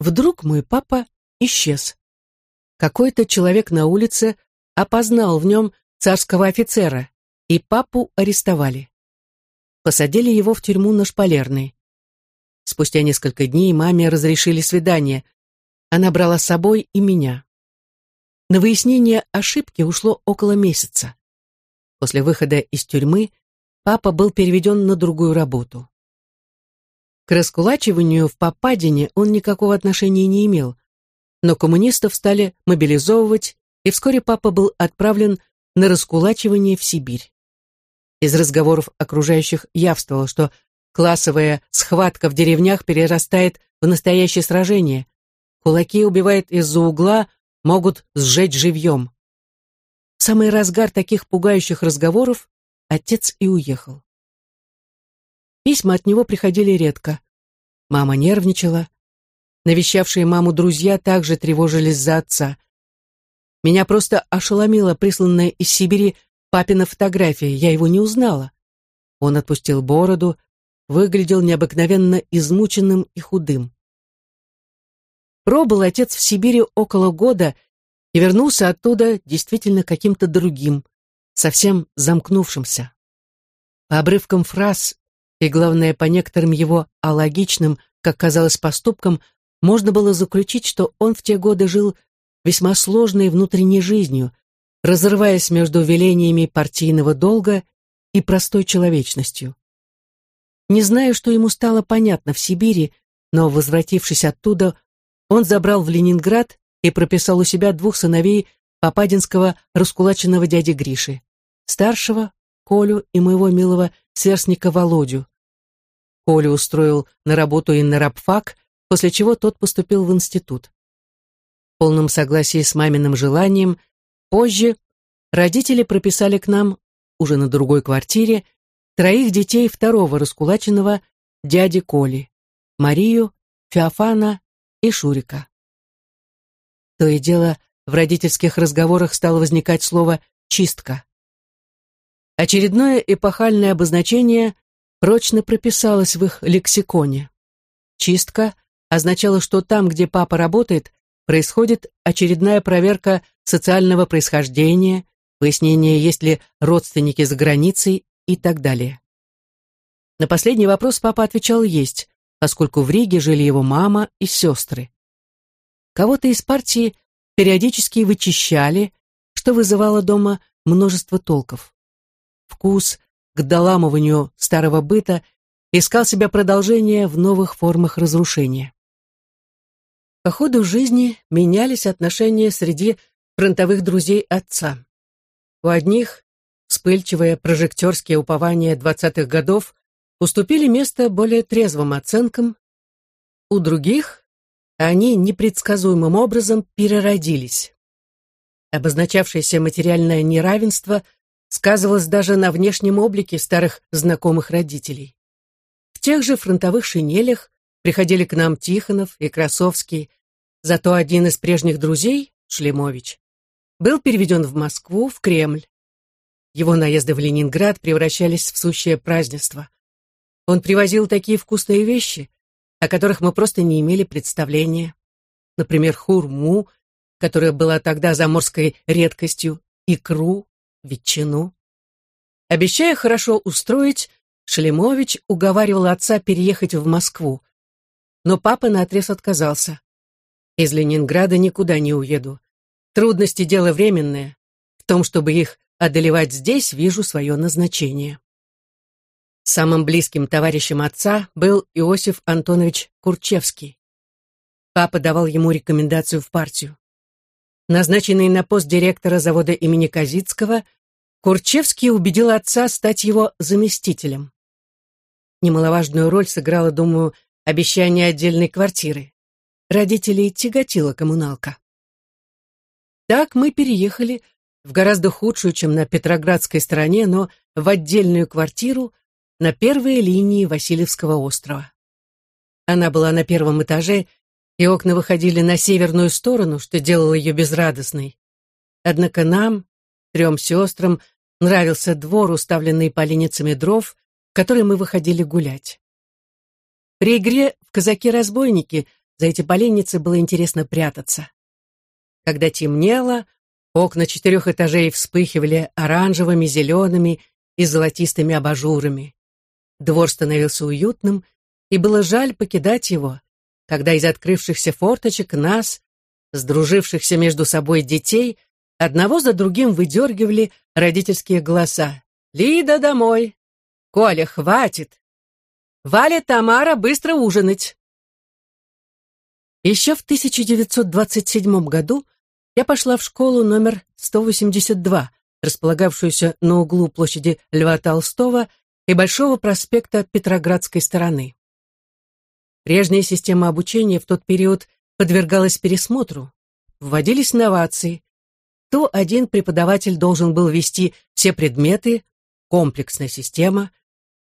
Вдруг мой папа исчез. Какой-то человек на улице опознал в нем царского офицера, и папу арестовали. Посадили его в тюрьму на Шпалерной. Спустя несколько дней маме разрешили свидание. Она брала с собой и меня. На выяснение ошибки ушло около месяца. После выхода из тюрьмы папа был переведен на другую работу. К раскулачиванию в Попадине он никакого отношения не имел, но коммунистов стали мобилизовывать, и вскоре папа был отправлен на раскулачивание в Сибирь. Из разговоров окружающих явствовало, что классовая схватка в деревнях перерастает в настоящее сражение. Кулаки убивают из-за угла, могут сжечь живьем. В самый разгар таких пугающих разговоров отец и уехал. Письма от него приходили редко. Мама нервничала. Навещавшие маму друзья также тревожились за отца. Меня просто ошеломила присланная из Сибири папина фотография, я его не узнала. Он отпустил бороду, выглядел необыкновенно измученным и худым. Пробыл отец в Сибири около года и вернулся оттуда действительно каким-то другим, совсем замкнувшимся. По обрывкам фраз и, главное, по некоторым его алогичным, как казалось, поступкам, можно было заключить, что он в те годы жил весьма сложной внутренней жизнью, разрываясь между велениями партийного долга и простой человечностью. Не знаю, что ему стало понятно в Сибири, но, возвратившись оттуда, он забрал в Ленинград и прописал у себя двух сыновей Попадинского раскулаченного дяди Гриши, старшего, Колю и моего милого сверстника Володю. Колю устроил на работу и на рабфак, после чего тот поступил в институт. В полном согласии с маминым желанием, позже родители прописали к нам, уже на другой квартире, троих детей второго раскулаченного дяди Коли, Марию, Феофана и Шурика. То и дело, в родительских разговорах стало возникать слово «чистка». Очередное эпохальное обозначение прочно прописалось в их лексиконе. Чистка означала, что там, где папа работает, происходит очередная проверка социального происхождения, выяснение, есть ли родственники за границей и так далее. На последний вопрос папа отвечал «есть», поскольку в Риге жили его мама и сестры. Кого-то из партии периодически вычищали, что вызывало дома множество толков. Вкус к доламыванию старого быта искал себя продолжение в новых формах разрушения. По ходу жизни менялись отношения среди фронтовых друзей отца. У одних вспыльчивые прожектерские упования двадцатых годов уступили место более трезвым оценкам, у других они непредсказуемым образом переродились. Обозначавшееся материальное неравенство сказывалось даже на внешнем облике старых знакомых родителей. В тех же фронтовых шинелях приходили к нам Тихонов и Красовский, зато один из прежних друзей, Шлемович, был переведен в Москву, в Кремль. Его наезды в Ленинград превращались в сущее празднество. Он привозил такие вкусные вещи, о которых мы просто не имели представления. Например, хурму, которая была тогда заморской редкостью, икру, ветчину. Обещая хорошо устроить, Шлемович уговаривал отца переехать в Москву. Но папа наотрез отказался. Из Ленинграда никуда не уеду. Трудности — дело временное. В том, чтобы их одолевать здесь, вижу свое назначение. Самым близким товарищем отца был Иосиф Антонович Курчевский. Папа давал ему рекомендацию в партию. Назначенный на пост директора завода имени Казицкого, Курчевский убедил отца стать его заместителем. Немаловажную роль сыграло, думаю, обещание отдельной квартиры. Родителей тяготила коммуналка. Так мы переехали в гораздо худшую, чем на Петроградской стороне, но в отдельную квартиру на первой линии Васильевского острова. Она была на первом этаже, и окна выходили на северную сторону, что делало ее безрадостной. Однако нам, трем сестрам, нравился двор, уставленный поленницами дров, в который мы выходили гулять. При игре в казаки-разбойники за эти поленницы было интересно прятаться. Когда темнело, окна четырех этажей вспыхивали оранжевыми, зелеными и золотистыми абажурами. Двор становился уютным, и было жаль покидать его, когда из открывшихся форточек нас, сдружившихся между собой детей, одного за другим выдергивали родительские голоса. «Лида, домой! Коля, хватит! Валя, Тамара, быстро ужинать!» Еще в 1927 году я пошла в школу номер 182, располагавшуюся на углу площади Льва Толстого и Большого проспекта Петроградской стороны. Прежняя система обучения в тот период подвергалась пересмотру, вводились новации. То один преподаватель должен был вести все предметы, комплексная система,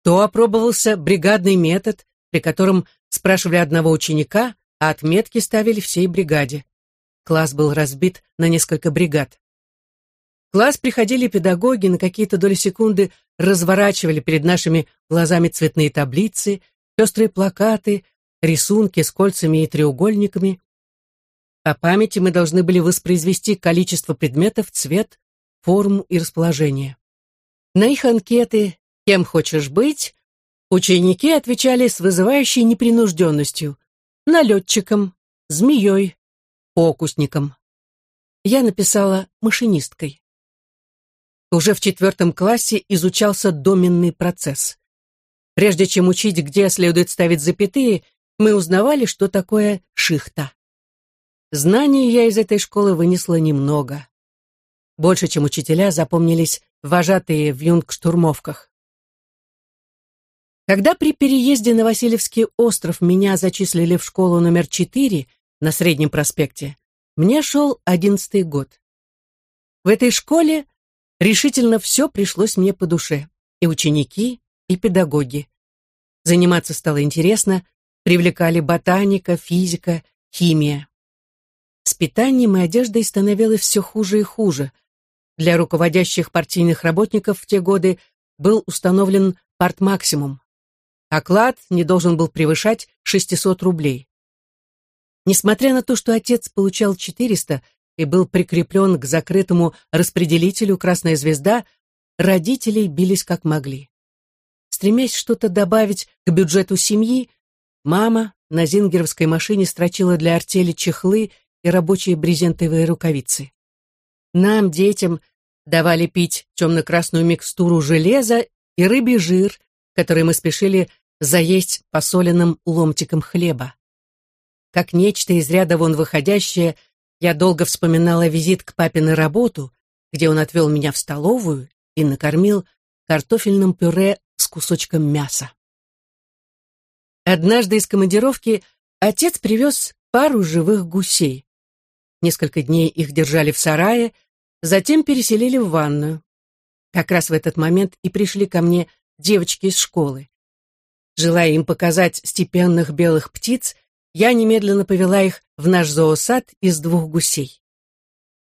то опробовался бригадный метод, при котором спрашивали одного ученика, а отметки ставили всей бригаде. Класс был разбит на несколько бригад. В класс приходили педагоги, на какие-то доли секунды разворачивали перед нашими глазами цветные таблицы, пестрые плакаты, рисунки с кольцами и треугольниками. По памяти мы должны были воспроизвести количество предметов, цвет, форму и расположение. На их анкеты «Кем хочешь быть?» ученики отвечали с вызывающей непринужденностью налетчиком, змеей, фокусником. Я написала машинисткой. Уже в четвертом классе изучался доменный процесс. Прежде чем учить, где следует ставить запятые, мы узнавали, что такое шихта. Знаний я из этой школы вынесла немного. Больше, чем учителя, запомнились вожатые в юнгштурмовках. Когда при переезде на Васильевский остров меня зачислили в школу номер 4 на Среднем проспекте, мне шел одиннадцатый год. В этой школе решительно все пришлось мне по душе, и ученики, и педагоги. Заниматься стало интересно, привлекали ботаника, физика, химия. С питанием и одеждой становилось все хуже и хуже. Для руководящих партийных работников в те годы был установлен партмаксимум. Оклад не должен был превышать 600 рублей. Несмотря на то, что отец получал 400 и был прикреплен к закрытому распределителю «Красная звезда», родители бились как могли. Стремясь что-то добавить к бюджету семьи, мама на зингеровской машине строчила для артели чехлы и рабочие брезентовые рукавицы. Нам, детям, давали пить темно-красную микстуру железа и рыбий жир, который мы спешили заесть посоленным ломтиком хлеба. Как нечто из ряда вон выходящее, я долго вспоминала визит к папе на работу, где он отвел меня в столовую и накормил картофельным пюре с кусочком мяса. Однажды из командировки отец привез пару живых гусей. Несколько дней их держали в сарае, затем переселили в ванную. Как раз в этот момент и пришли ко мне девочки из школы. Желая им показать степенных белых птиц, я немедленно повела их в наш зоосад из двух гусей.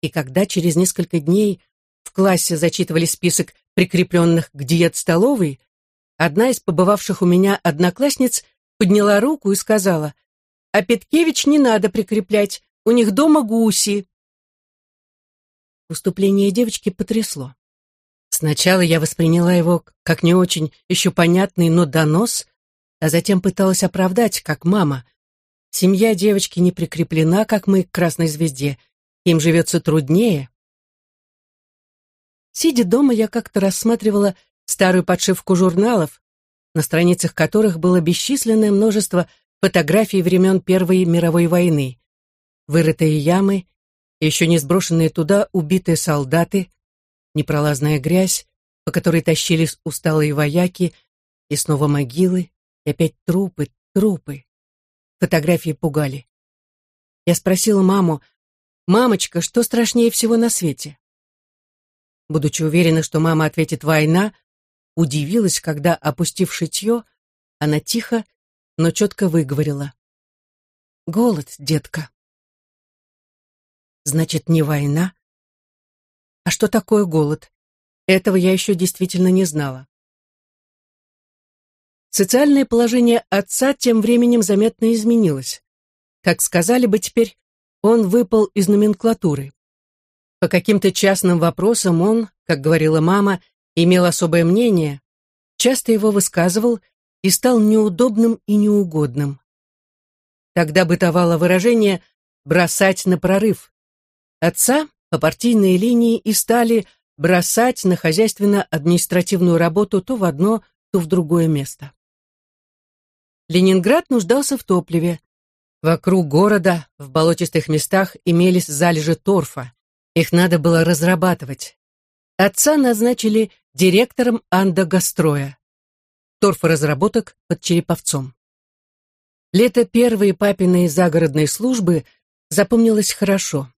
И когда через несколько дней в классе зачитывали список прикрепленных к диет-столовой, одна из побывавших у меня одноклассниц подняла руку и сказала, «А Петкевич не надо прикреплять, у них дома гуси». Выступление девочки потрясло. Сначала я восприняла его как не очень еще понятный, но донос, а затем пыталась оправдать, как мама. Семья девочки не прикреплена, как мы, к красной звезде. Им живется труднее. Сидя дома, я как-то рассматривала старую подшивку журналов, на страницах которых было бесчисленное множество фотографий времен Первой мировой войны. Вырытые ямы, еще не сброшенные туда убитые солдаты, непролазная грязь, по которой тащились усталые вояки, и снова могилы, и опять трупы, трупы. Фотографии пугали. Я спросила маму, «Мамочка, что страшнее всего на свете?» Будучи уверена, что мама ответит «война», удивилась, когда, опустив шитье, она тихо, но четко выговорила. «Голод, детка». Значит, не война? А что такое голод? Этого я еще действительно не знала. Социальное положение отца тем временем заметно изменилось. как сказали бы теперь, он выпал из номенклатуры. По каким-то частным вопросам он, как говорила мама, имел особое мнение, часто его высказывал и стал неудобным и неугодным. Тогда бытовало выражение «бросать на прорыв». Отца по партийной линии и стали бросать на хозяйственно-административную работу то в одно, то в другое место. Ленинград нуждался в топливе. Вокруг города, в болотистых местах, имелись залежи торфа. Их надо было разрабатывать. Отца назначили директором Андогастроя. Торфоразработок под Череповцом. Лето первой папиной загородной службы запомнилось хорошо.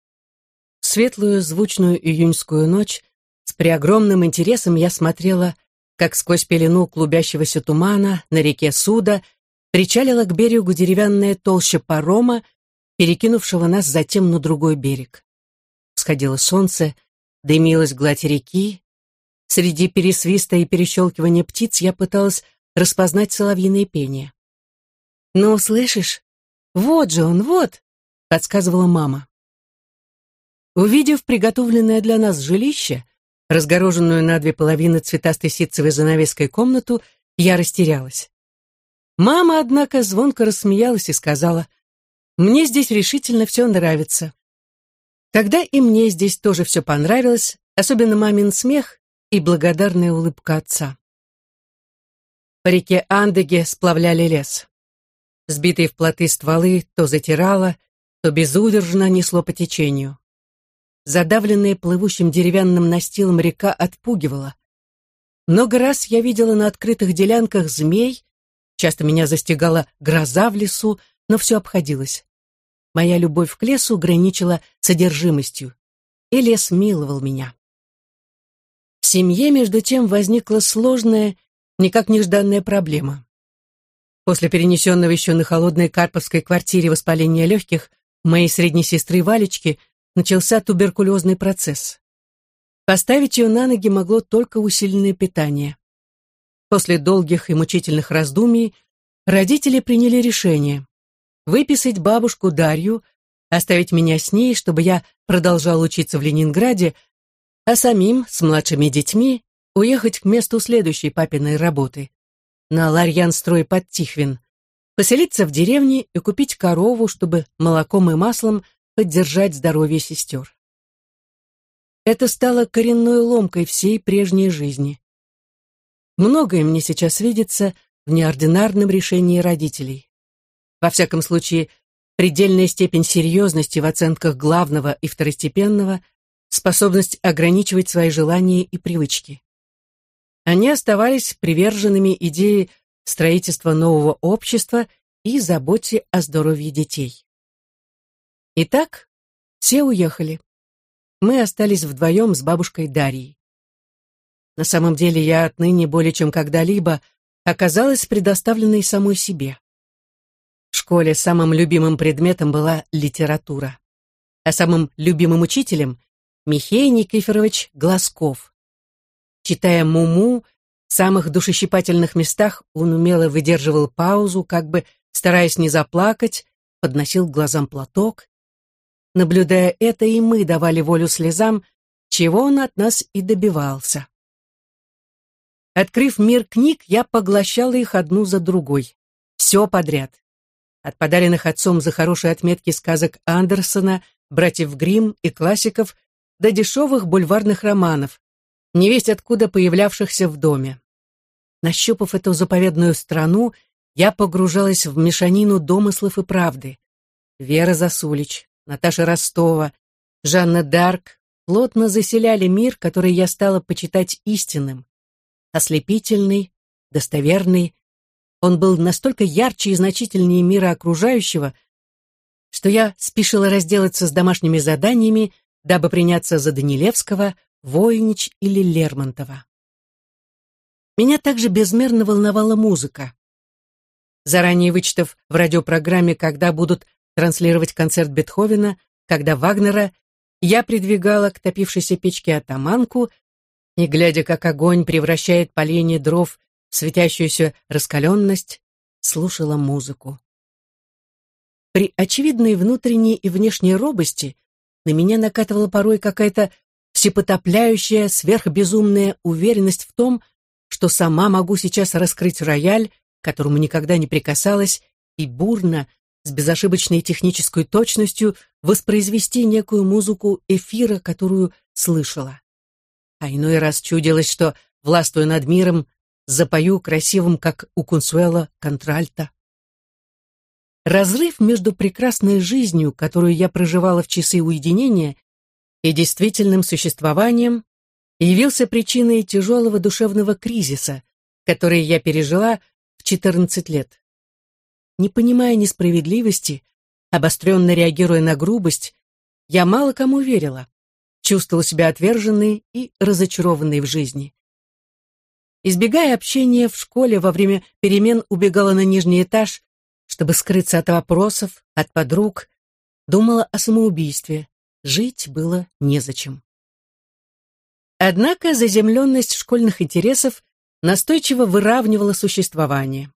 В светлую звучную июньскую ночь с преогромным интересом я смотрела, как сквозь пелену клубящегося тумана на реке Суда причалила к берегу деревянная толща парома, перекинувшего нас затем на другой берег. Всходило солнце, дымилась гладь реки. Среди пересвиста и перещелкивания птиц я пыталась распознать соловьиное пение. «Ну, слышишь? Вот же он, вот!» — подсказывала мама. Увидев приготовленное для нас жилище, разгороженную на две половины цветастой ситцевой занавеской комнату, я растерялась. Мама, однако, звонко рассмеялась и сказала, «Мне здесь решительно все нравится». Тогда и мне здесь тоже все понравилось, особенно мамин смех и благодарная улыбка отца. По реке Андеге сплавляли лес. Сбитые в плоты стволы то затирало, то безудержно несло по течению задавленная плывущим деревянным настилом река отпугивала. Много раз я видела на открытых делянках змей, часто меня застигала гроза в лесу, но все обходилось. Моя любовь к лесу граничила содержимостью, и лес миловал меня. В семье, между тем, возникла сложная, никак нежданная проблема. После перенесенного еще на холодной Карповской квартире воспаления легких моей средней сестры Валечки начался туберкулезный процесс. Поставить ее на ноги могло только усиленное питание. После долгих и мучительных раздумий родители приняли решение выписать бабушку Дарью, оставить меня с ней, чтобы я продолжал учиться в Ленинграде, а самим, с младшими детьми, уехать к месту следующей папиной работы, на Ларьян-строй под Тихвин, поселиться в деревне и купить корову, чтобы молоком и маслом поддержать здоровье сестер. Это стало коренной ломкой всей прежней жизни. Многое мне сейчас видится в неординарном решении родителей. Во всяком случае, предельная степень серьезности в оценках главного и второстепенного, способность ограничивать свои желания и привычки. Они оставались приверженными идее строительства нового общества и заботе о здоровье детей. Итак, все уехали. Мы остались вдвоем с бабушкой Дарьей. На самом деле я отныне более чем когда-либо оказалась предоставленной самой себе. В школе самым любимым предметом была литература, а самым любимым учителем — Михей Никифорович Глазков. Читая «Муму», в самых душещипательных местах он умело выдерживал паузу, как бы стараясь не заплакать, подносил к глазам платок, Наблюдая это, и мы давали волю слезам, чего он от нас и добивался. Открыв мир книг, я поглощала их одну за другой. Все подряд. От подаренных отцом за хорошие отметки сказок Андерсона, братьев Гримм и классиков до дешевых бульварных романов, невесть откуда появлявшихся в доме. Нащупав эту заповедную страну, я погружалась в мешанину домыслов и правды. Вера Засулич, Наташа Ростова, Жанна Дарк плотно заселяли мир, который я стала почитать истинным. Ослепительный, достоверный, он был настолько ярче и значительнее мира окружающего, что я спешила разделаться с домашними заданиями, дабы приняться за Данилевского, Войнич или Лермонтова. Меня также безмерно волновала музыка. Заранее вычитав в радиопрограмме, когда будут транслировать концерт Бетховена, когда Вагнера я придвигала к топившейся печке атаманку и, глядя, как огонь превращает поленье дров в светящуюся раскаленность, слушала музыку. при очевидной внутренней и внешней робости на меня накатывала порой какая-то всепотопляющая, сверхбезумная уверенность в том, что сама могу сейчас раскрыть рояль, которому никогда не прикасалась, и бурно, с безошибочной технической точностью воспроизвести некую музыку эфира, которую слышала. А иной раз чудилось, что, властвуя над миром, запою красивым, как у Кунсуэла, контральта. Разрыв между прекрасной жизнью, которую я проживала в часы уединения, и действительным существованием явился причиной тяжелого душевного кризиса, который я пережила в 14 лет. Не понимая несправедливости, обостренно реагируя на грубость, я мало кому верила, чувствовала себя отверженной и разочарованной в жизни. Избегая общения в школе, во время перемен убегала на нижний этаж, чтобы скрыться от вопросов, от подруг, думала о самоубийстве. Жить было незачем. Однако заземленность школьных интересов настойчиво выравнивала существование.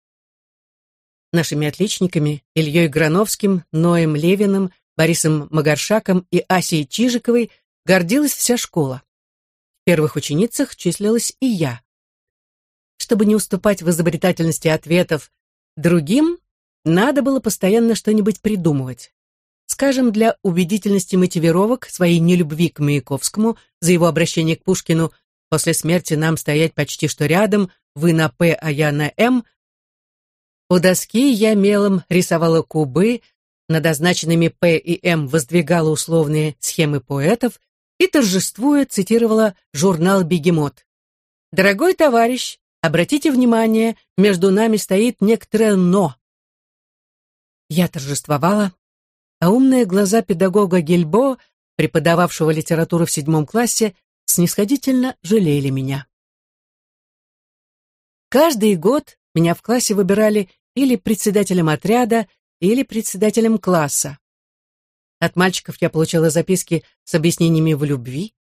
Нашими отличниками Ильей Грановским, Ноем Левиным, Борисом Магаршаком и Асей Чижиковой гордилась вся школа. В первых ученицах числилась и я. Чтобы не уступать в изобретательности ответов другим, надо было постоянно что-нибудь придумывать. Скажем, для убедительности мотивировок своей нелюбви к Маяковскому за его обращение к Пушкину «После смерти нам стоять почти что рядом, вы на «П», а я на «М», у доски я мелом рисовала кубы, над означенными «П» и «М» воздвигала условные схемы поэтов и, торжествуя, цитировала журнал «Бегемот». «Дорогой товарищ, обратите внимание, между нами стоит некоторое «но». Я торжествовала, а умные глаза педагога Гельбо, преподававшего литературу в седьмом классе, снисходительно жалели меня. Каждый год меня в классе выбирали или председателем отряда, или председателем класса. От мальчиков я получала записки с объяснениями в любви,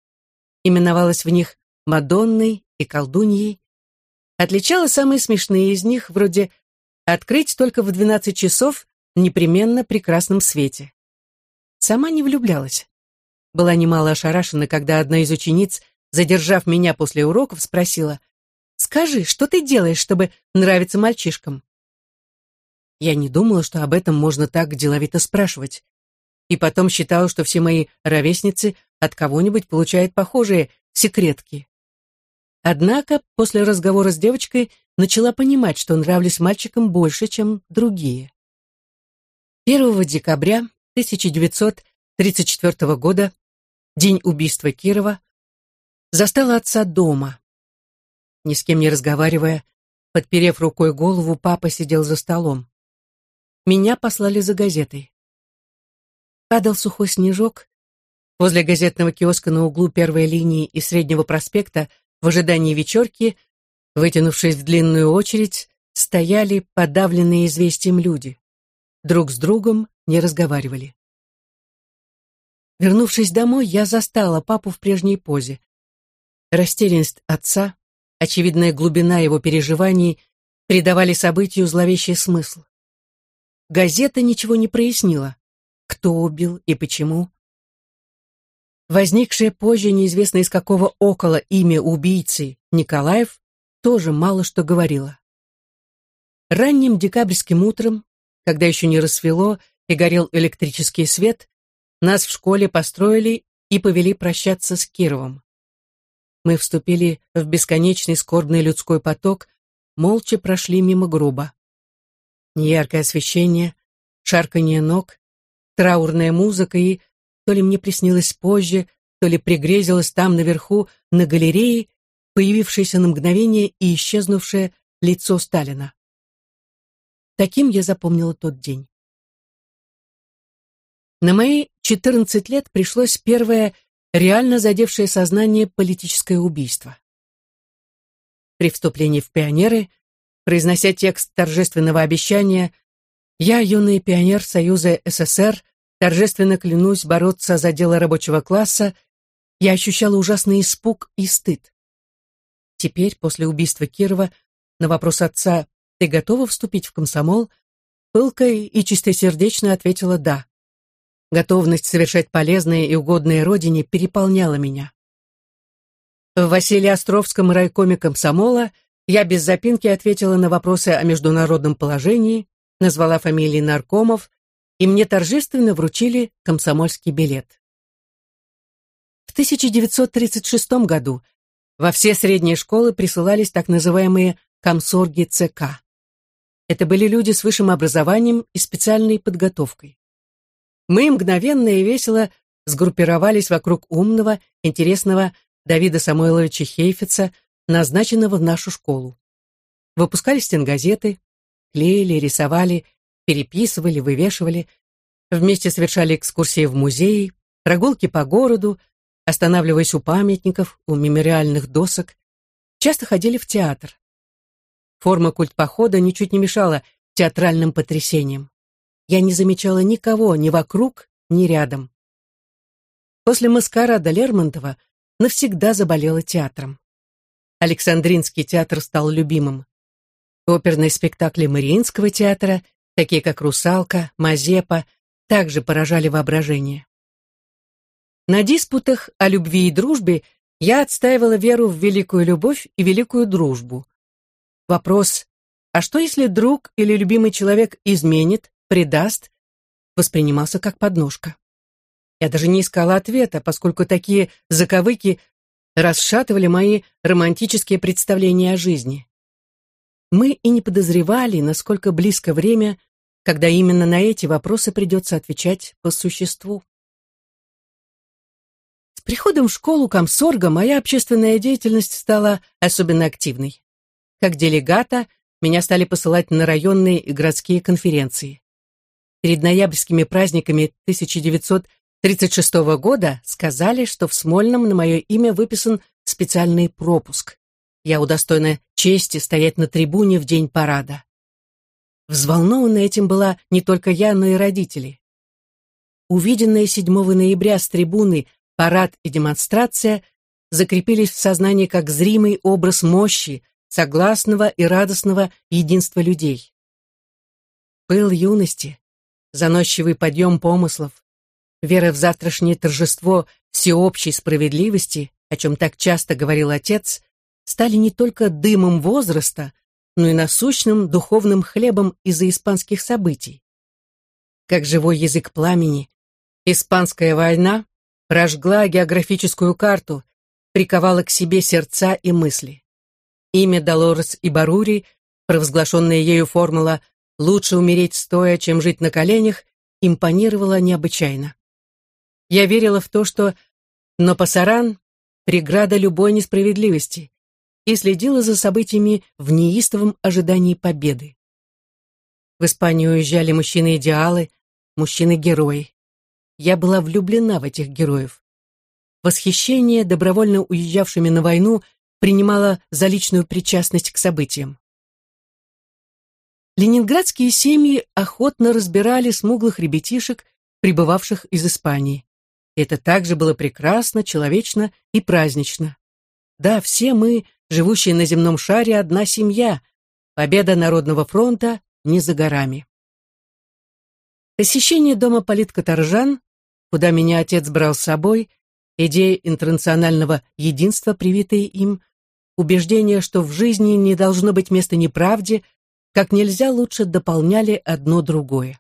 именовалась в них Мадонной и колдуньей, отличала самые смешные из них, вроде «открыть только в 12 часов, непременно при красном свете». Сама не влюблялась. Была немало ошарашена, когда одна из учениц, задержав меня после уроков, спросила, «Скажи, что ты делаешь, чтобы нравиться мальчишкам?» Я не думала, что об этом можно так деловито спрашивать. И потом считала, что все мои ровесницы от кого-нибудь получают похожие секретки. Однако после разговора с девочкой начала понимать, что нравлюсь мальчикам больше, чем другие. 1 декабря 1934 года, день убийства Кирова, застала отца дома. Ни с кем не разговаривая, подперев рукой голову, папа сидел за столом. Меня послали за газетой. Падал сухой снежок. Возле газетного киоска на углу первой линии и Среднего проспекта в ожидании вечерки, вытянувшись в длинную очередь, стояли подавленные известием люди. Друг с другом не разговаривали. Вернувшись домой, я застала папу в прежней позе. Растерянность отца, очевидная глубина его переживаний придавали событию зловещий смысл. Газета ничего не прояснила. Кто убил и почему? Возникшее позже неизвестно из какого около имя убийцы Николаев тоже мало что говорило. Ранним декабрьским утром, когда еще не рассвело и горел электрический свет, нас в школе построили и повели прощаться с Кировым. Мы вступили в бесконечный скорбный людской поток, молча прошли мимо гроба. Неяркое освещение, шарканье ног, траурная музыка и, то ли мне приснилось позже, то ли пригрезилось там наверху, на галерее, появившееся на мгновение и исчезнувшее лицо Сталина. Таким я запомнила тот день. На мои 14 лет пришлось первое реально задевшее сознание политическое убийство. При вступлении в пионеры Произнося текст торжественного обещания, я, юный пионер Союза СССР, торжественно клянусь бороться за дело рабочего класса, я ощущала ужасный испуг и стыд. Теперь, после убийства Кирова, на вопрос отца «Ты готова вступить в комсомол?» пылко и чистосердечно ответила «да». Готовность совершать полезное и угодное родине переполняла меня. В Василиостровском райкоме комсомола я без запинки ответила на вопросы о международном положении, назвала фамилии наркомов, и мне торжественно вручили комсомольский билет. В 1936 году во все средние школы присылались так называемые комсорги ЦК. Это были люди с высшим образованием и специальной подготовкой. Мы мгновенно и весело сгруппировались вокруг умного, интересного Давида Самойловича Хейфица, назначенного в нашу школу. Выпускали стенгазеты, клеили, рисовали, переписывали, вывешивали, вместе совершали экскурсии в музеи, прогулки по городу, останавливаясь у памятников, у мемориальных досок, часто ходили в театр. Форма культпохода ничуть не мешала театральным потрясениям. Я не замечала никого ни вокруг, ни рядом. После маскарада Лермонтова навсегда заболела театром. Александринский театр стал любимым. Оперные спектакли Мариинского театра, такие как «Русалка», «Мазепа», также поражали воображение. На диспутах о любви и дружбе я отстаивала веру в великую любовь и великую дружбу. Вопрос «А что, если друг или любимый человек изменит, предаст?» воспринимался как подножка. Я даже не искала ответа, поскольку такие заковыки расшатывали мои романтические представления о жизни. Мы и не подозревали, насколько близко время, когда именно на эти вопросы придется отвечать по существу. С приходом в школу комсорга моя общественная деятельность стала особенно активной. Как делегата меня стали посылать на районные и городские конференции. Перед ноябрьскими праздниками 1900 1936 года сказали, что в Смольном на мое имя выписан специальный пропуск. Я удостоена чести стоять на трибуне в день парада. Взволнована этим была не только я, но и родители. Увиденные 7 ноября с трибуны парад и демонстрация закрепились в сознании как зримый образ мощи, согласного и радостного единства людей. Пыл юности, заносчивый подъем помыслов, Вера в завтрашнее торжество всеобщей справедливости, о чем так часто говорил отец, стали не только дымом возраста, но и насущным духовным хлебом из-за испанских событий. Как живой язык пламени, испанская война прожгла географическую карту, приковала к себе сердца и мысли. Имя Долорес и Барури, провозглашенная ею формула «лучше умереть стоя, чем жить на коленях», импонировала необычайно. Я верила в то, что Нопасаран — преграда любой несправедливости, и следила за событиями в неистовом ожидании победы. В Испанию уезжали мужчины-идеалы, мужчины-герои. Я была влюблена в этих героев. Восхищение добровольно уезжавшими на войну принимала за личную причастность к событиям. Ленинградские семьи охотно разбирали смуглых ребятишек, прибывавших из Испании. Это также было прекрасно, человечно и празднично. Да, все мы, живущие на земном шаре, одна семья. Победа Народного фронта не за горами. Посещение дома политкоторжан, куда меня отец брал с собой, идея интернационального единства, привитые им, убеждение, что в жизни не должно быть места неправде, как нельзя лучше дополняли одно другое.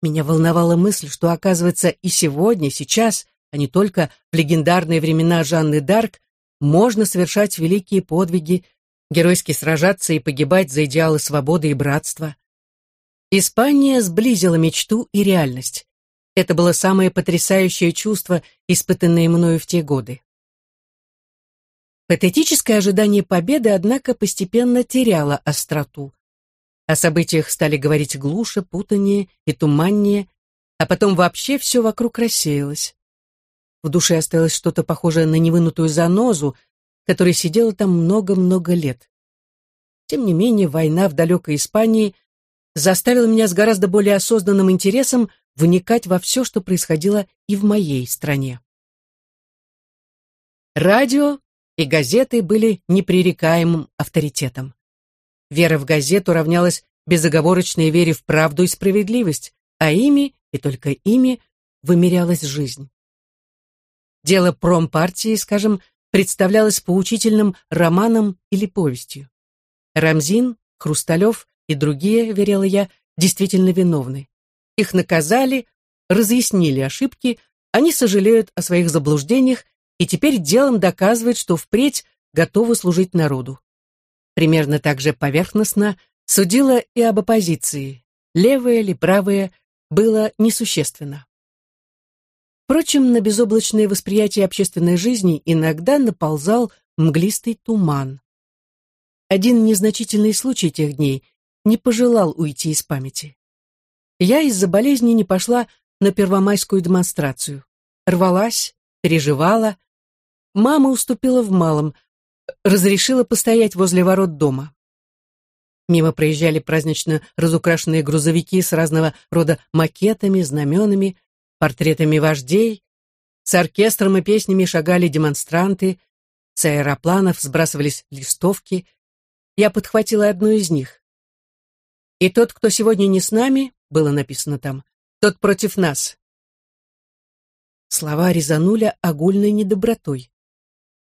Меня волновала мысль, что, оказывается, и сегодня, сейчас, а не только в легендарные времена Жанны Дарк, можно совершать великие подвиги, геройски сражаться и погибать за идеалы свободы и братства. Испания сблизила мечту и реальность. Это было самое потрясающее чувство, испытанное мною в те годы. Патетическое ожидание победы, однако, постепенно теряло остроту. О событиях стали говорить глуше, путаннее и туманнее, а потом вообще все вокруг рассеялось. В душе осталось что-то похожее на невынутую занозу, которая сидела там много-много лет. Тем не менее, война в далекой Испании заставила меня с гораздо более осознанным интересом вникать во все, что происходило и в моей стране. Радио и газеты были непререкаемым авторитетом. Вера в газету равнялась безоговорочной вере в правду и справедливость, а ими, и только ими, вымерялась жизнь. Дело промпартии, скажем, представлялось поучительным романом или повестью. Рамзин, Хрусталев и другие, верила я, действительно виновны. Их наказали, разъяснили ошибки, они сожалеют о своих заблуждениях и теперь делом доказывают, что впредь готовы служить народу. Примерно так же поверхностно судила и об оппозиции. Левое или правое было несущественно. Впрочем, на безоблачное восприятие общественной жизни иногда наползал мглистый туман. Один незначительный случай тех дней не пожелал уйти из памяти. Я из-за болезни не пошла на первомайскую демонстрацию. Рвалась, переживала. Мама уступила в малом, разрешила постоять возле ворот дома. Мимо проезжали празднично разукрашенные грузовики с разного рода макетами, знаменами, портретами вождей. С оркестром и песнями шагали демонстранты, с аэропланов сбрасывались листовки. Я подхватила одну из них. «И тот, кто сегодня не с нами», — было написано там, — «тот против нас». Слова резанули огульной недобротой.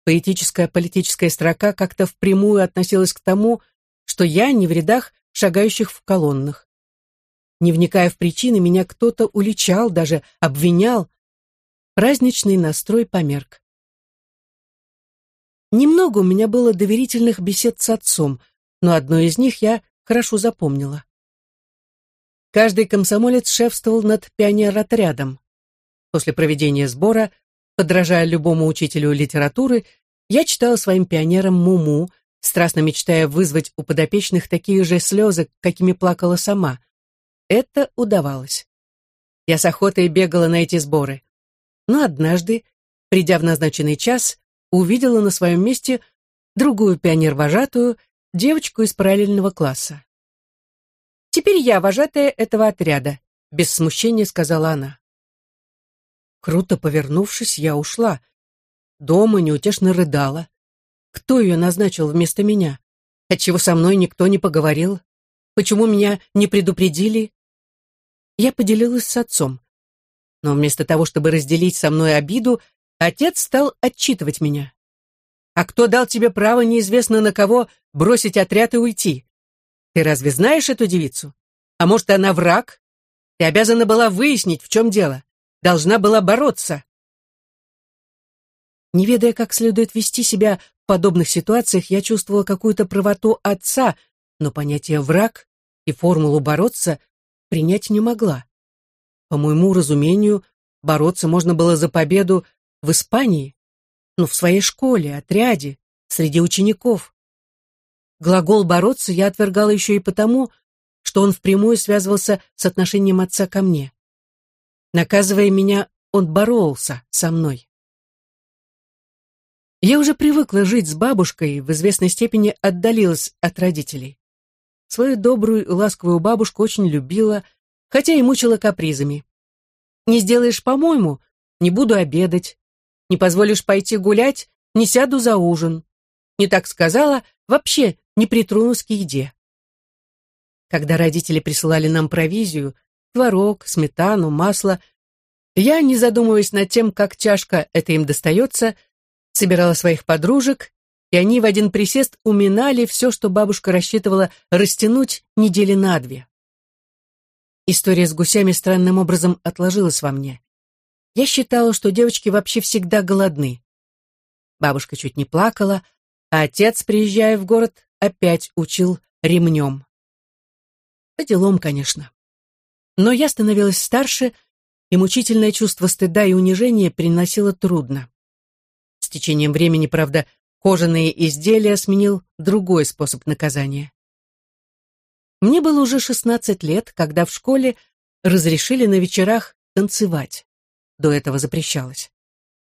Поэтическая политическая строка как-то впрямую относилась к тому, что я не в рядах шагающих в колоннах. Не вникая в причины, меня кто-то уличал, даже обвинял. Праздничный настрой померк. Немного у меня было доверительных бесед с отцом, но одну из них я хорошо запомнила. Каждый комсомолец шефствовал над пионер-отрядом. После проведения сбора, подражая любому учителю литературы, я читала своим пионерам Муму, страстно мечтая вызвать у подопечных такие же слезы, какими плакала сама. Это удавалось. Я с охотой бегала на эти сборы. Но однажды, придя в назначенный час, увидела на своем месте другую пионер-вожатую, девочку из параллельного класса. «Теперь я вожатая этого отряда», — без смущения сказала она. Круто повернувшись, я ушла. Дома неутешно рыдала. Кто ее назначил вместо меня? Отчего со мной никто не поговорил? Почему меня не предупредили? я поделилась с отцом. Но вместо того, чтобы разделить со мной обиду, отец стал отчитывать меня. «А кто дал тебе право неизвестно на кого бросить отряд и уйти? Ты разве знаешь эту девицу? А может, она враг? Ты обязана была выяснить, в чем дело. Должна была бороться». Не ведая, как следует вести себя в подобных ситуациях, я чувствовала какую-то правоту отца, но понятие «враг» и формулу «бороться» принять не могла. По моему разумению, бороться можно было за победу в Испании, но в своей школе, отряде, среди учеников. Глагол «бороться» я отвергала еще и потому, что он впрямую связывался с отношением отца ко мне. Наказывая меня, он боролся со мной. Я уже привыкла жить с бабушкой и в известной степени отдалилась от родителей. Свою добрую и ласковую бабушку очень любила, хотя и мучила капризами. «Не сделаешь, по-моему, не буду обедать. Не позволишь пойти гулять, не сяду за ужин. Не так сказала, вообще не притронусь к еде». Когда родители присылали нам провизию, творог, сметану, масло, я, не задумываясь над тем, как чашка это им достается, собирала своих подружек и они в один присест уминали все, что бабушка рассчитывала растянуть недели на две. История с гусями странным образом отложилась во мне. Я считала, что девочки вообще всегда голодны. Бабушка чуть не плакала, а отец, приезжая в город, опять учил ремнем. По делам, конечно. Но я становилась старше, и мучительное чувство стыда и унижения приносило трудно. С течением времени, правда, Кожаные изделия сменил другой способ наказания. Мне было уже 16 лет, когда в школе разрешили на вечерах танцевать. До этого запрещалось.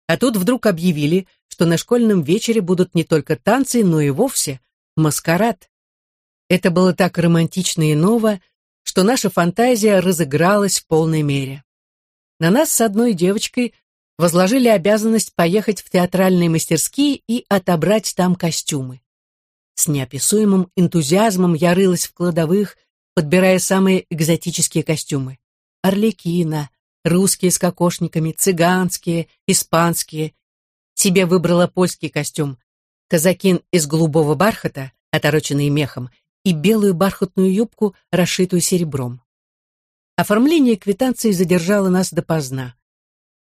А тут вдруг объявили, что на школьном вечере будут не только танцы, но и вовсе маскарад. Это было так романтично и ново, что наша фантазия разыгралась в полной мере. На нас с одной девочкой возложили обязанность поехать в театральные мастерские и отобрать там костюмы. С неописуемым энтузиазмом я рылась в кладовых, подбирая самые экзотические костюмы. Орликина, русские с кокошниками, цыганские, испанские. Себе выбрала польский костюм, казакин из голубого бархата, отороченный мехом, и белую бархатную юбку, расшитую серебром. Оформление квитанции задержало нас допоздна.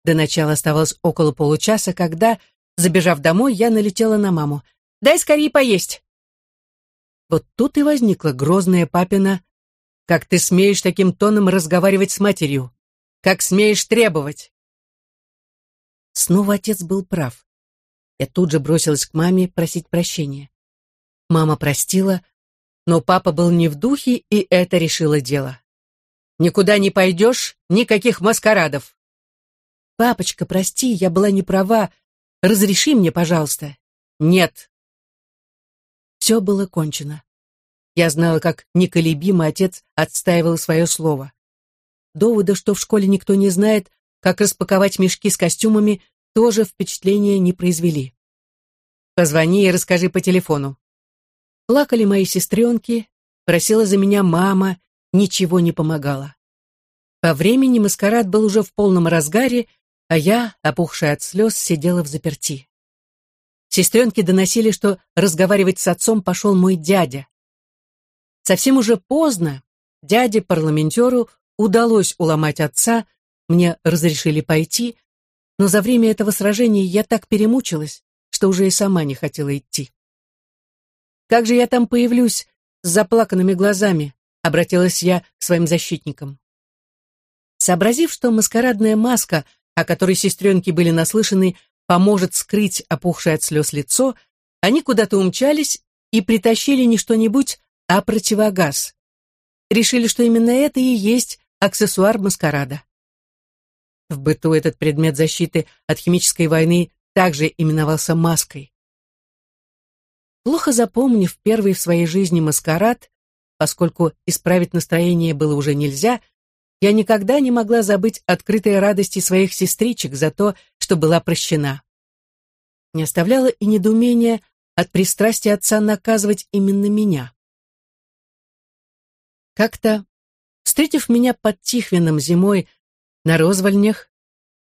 До начала оставалось около получаса, когда, забежав домой, я налетела на маму. «Дай скорее поесть!» Вот тут и возникла грозная папина. «Как ты смеешь таким тоном разговаривать с матерью? Как смеешь требовать?» Снова отец был прав. Я тут же бросилась к маме просить прощения. Мама простила, но папа был не в духе, и это решило дело. «Никуда не пойдешь, никаких маскарадов!» «Папочка, прости, я была не права. Разреши мне, пожалуйста». «Нет». Все было кончено. Я знала, как неколебимо отец отстаивал свое слово. Довода, что в школе никто не знает, как распаковать мешки с костюмами, тоже впечатления не произвели. Позвони и расскажи по телефону. Плакали мои сестренки, просила за меня мама, ничего не помогало. По времени маскарад был уже в полном разгаре, а я, опухшая от слез, сидела в заперти. Сестренки доносили, что разговаривать с отцом пошел мой дядя. Совсем уже поздно дяде-парламентеру удалось уломать отца, мне разрешили пойти, но за время этого сражения я так перемучилась, что уже и сама не хотела идти. «Как же я там появлюсь с заплаканными глазами?» — обратилась я к своим защитникам. Сообразив, что маскарадная маска, о которой сестренки были наслышаны, поможет скрыть опухшее от слез лицо, они куда-то умчались и притащили не что-нибудь, а противогаз. Решили, что именно это и есть аксессуар маскарада. В быту этот предмет защиты от химической войны также именовался маской. Плохо запомнив первый в своей жизни маскарад, поскольку исправить настроение было уже нельзя, я никогда не могла забыть открытой радости своих сестричек за то, что была прощена. Не оставляло и недоумения от пристрастия отца наказывать именно меня. Как-то, встретив меня под Тихвином зимой на розвольнях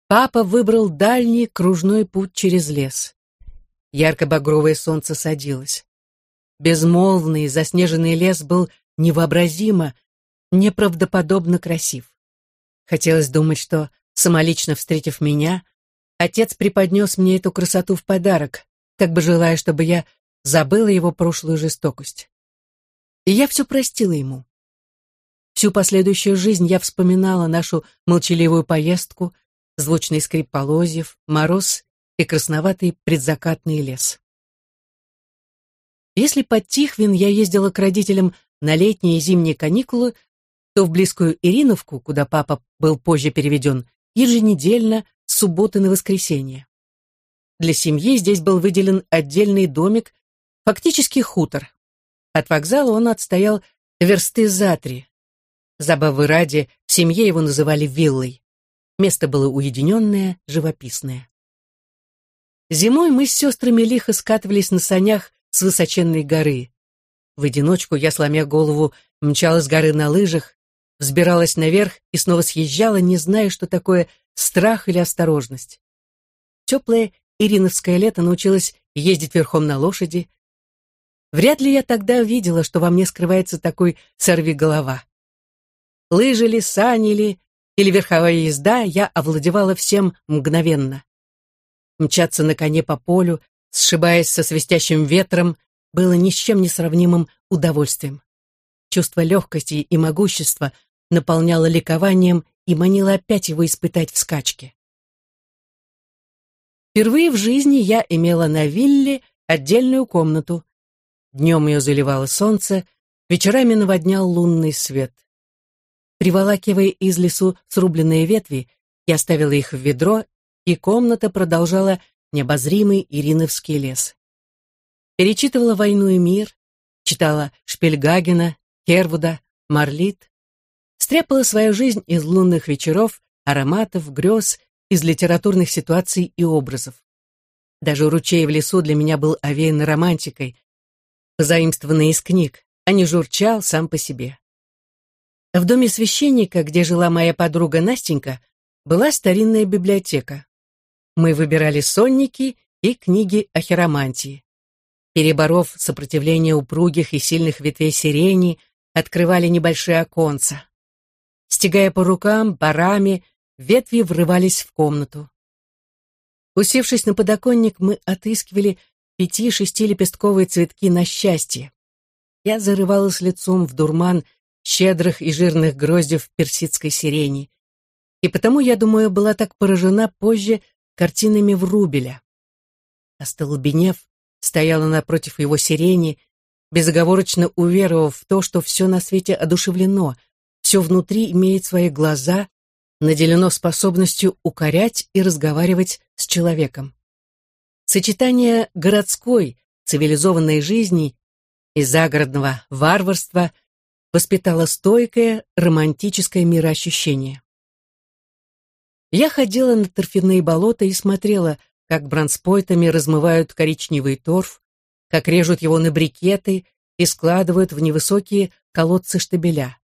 папа выбрал дальний кружной путь через лес. Ярко-багровое солнце садилось. Безмолвный заснеженный лес был невообразимо, неправдоподобно красив. Хотелось думать, что, самолично встретив меня, отец преподнес мне эту красоту в подарок, как бы желая, чтобы я забыла его прошлую жестокость. И я все простила ему. Всю последующую жизнь я вспоминала нашу молчаливую поездку, звучный скрип полозьев, мороз и красноватый предзакатный лес. Если под Тихвин я ездила к родителям на летние и зимние каникулы, то в близкую Ириновку, куда папа был позже переведен, еженедельно с субботы на воскресенье. Для семьи здесь был выделен отдельный домик, фактически хутор. От вокзала он отстоял версты за три, Забавы ради, в семье его называли виллой. Место было уединенное, живописное. Зимой мы с сестрами лихо скатывались на санях с высоченной горы. В одиночку я, сломя голову, мчалась с горы на лыжах, взбиралась наверх и снова съезжала, не зная, что такое страх или осторожность. Теплое ириновское лето научилась ездить верхом на лошади. Вряд ли я тогда видела, что во мне скрывается такой сорвиголова лыжи ли, сани ли, или верховая езда, я овладевала всем мгновенно. Мчаться на коне по полю, сшибаясь со свистящим ветром, было ни с чем не сравнимым удовольствием. Чувство легкости и могущества наполняло ликованием и манило опять его испытать в скачке. Впервые в жизни я имела на вилле отдельную комнату. Днем ее заливало солнце, вечерами наводнял лунный свет. Приволакивая из лесу срубленные ветви, я ставила их в ведро, и комната продолжала необозримый Ириновский лес. Перечитывала «Войну и мир», читала Шпильгагена, Кервуда, Марлит, стряпала свою жизнь из лунных вечеров, ароматов, грез, из литературных ситуаций и образов. Даже ручей в лесу для меня был овеян романтикой, заимствованный из книг, а не журчал сам по себе. В доме священника, где жила моя подруга Настенька, была старинная библиотека. Мы выбирали сонники и книги о хиромантии. Переборов сопротивление упругих и сильных ветвей сирени, открывали небольшие оконца. Стегая по рукам, барами, ветви врывались в комнату. Усевшись на подоконник, мы отыскивали пяти-шестилепестковые цветки на счастье. Я зарывалась лицом в дурман щедрых и жирных гроздев персидской сирени. И потому, я думаю, была так поражена позже картинами Врубеля. Остолбенев, стояла напротив его сирени, безоговорочно уверовав в то, что все на свете одушевлено, все внутри имеет свои глаза, наделено способностью укорять и разговаривать с человеком. Сочетание городской, цивилизованной жизни и загородного варварства воспитало стойкое, романтическое мироощущение. Я ходила на торфяные болота и смотрела, как бронспойтами размывают коричневый торф, как режут его на брикеты и складывают в невысокие колодцы штабеля.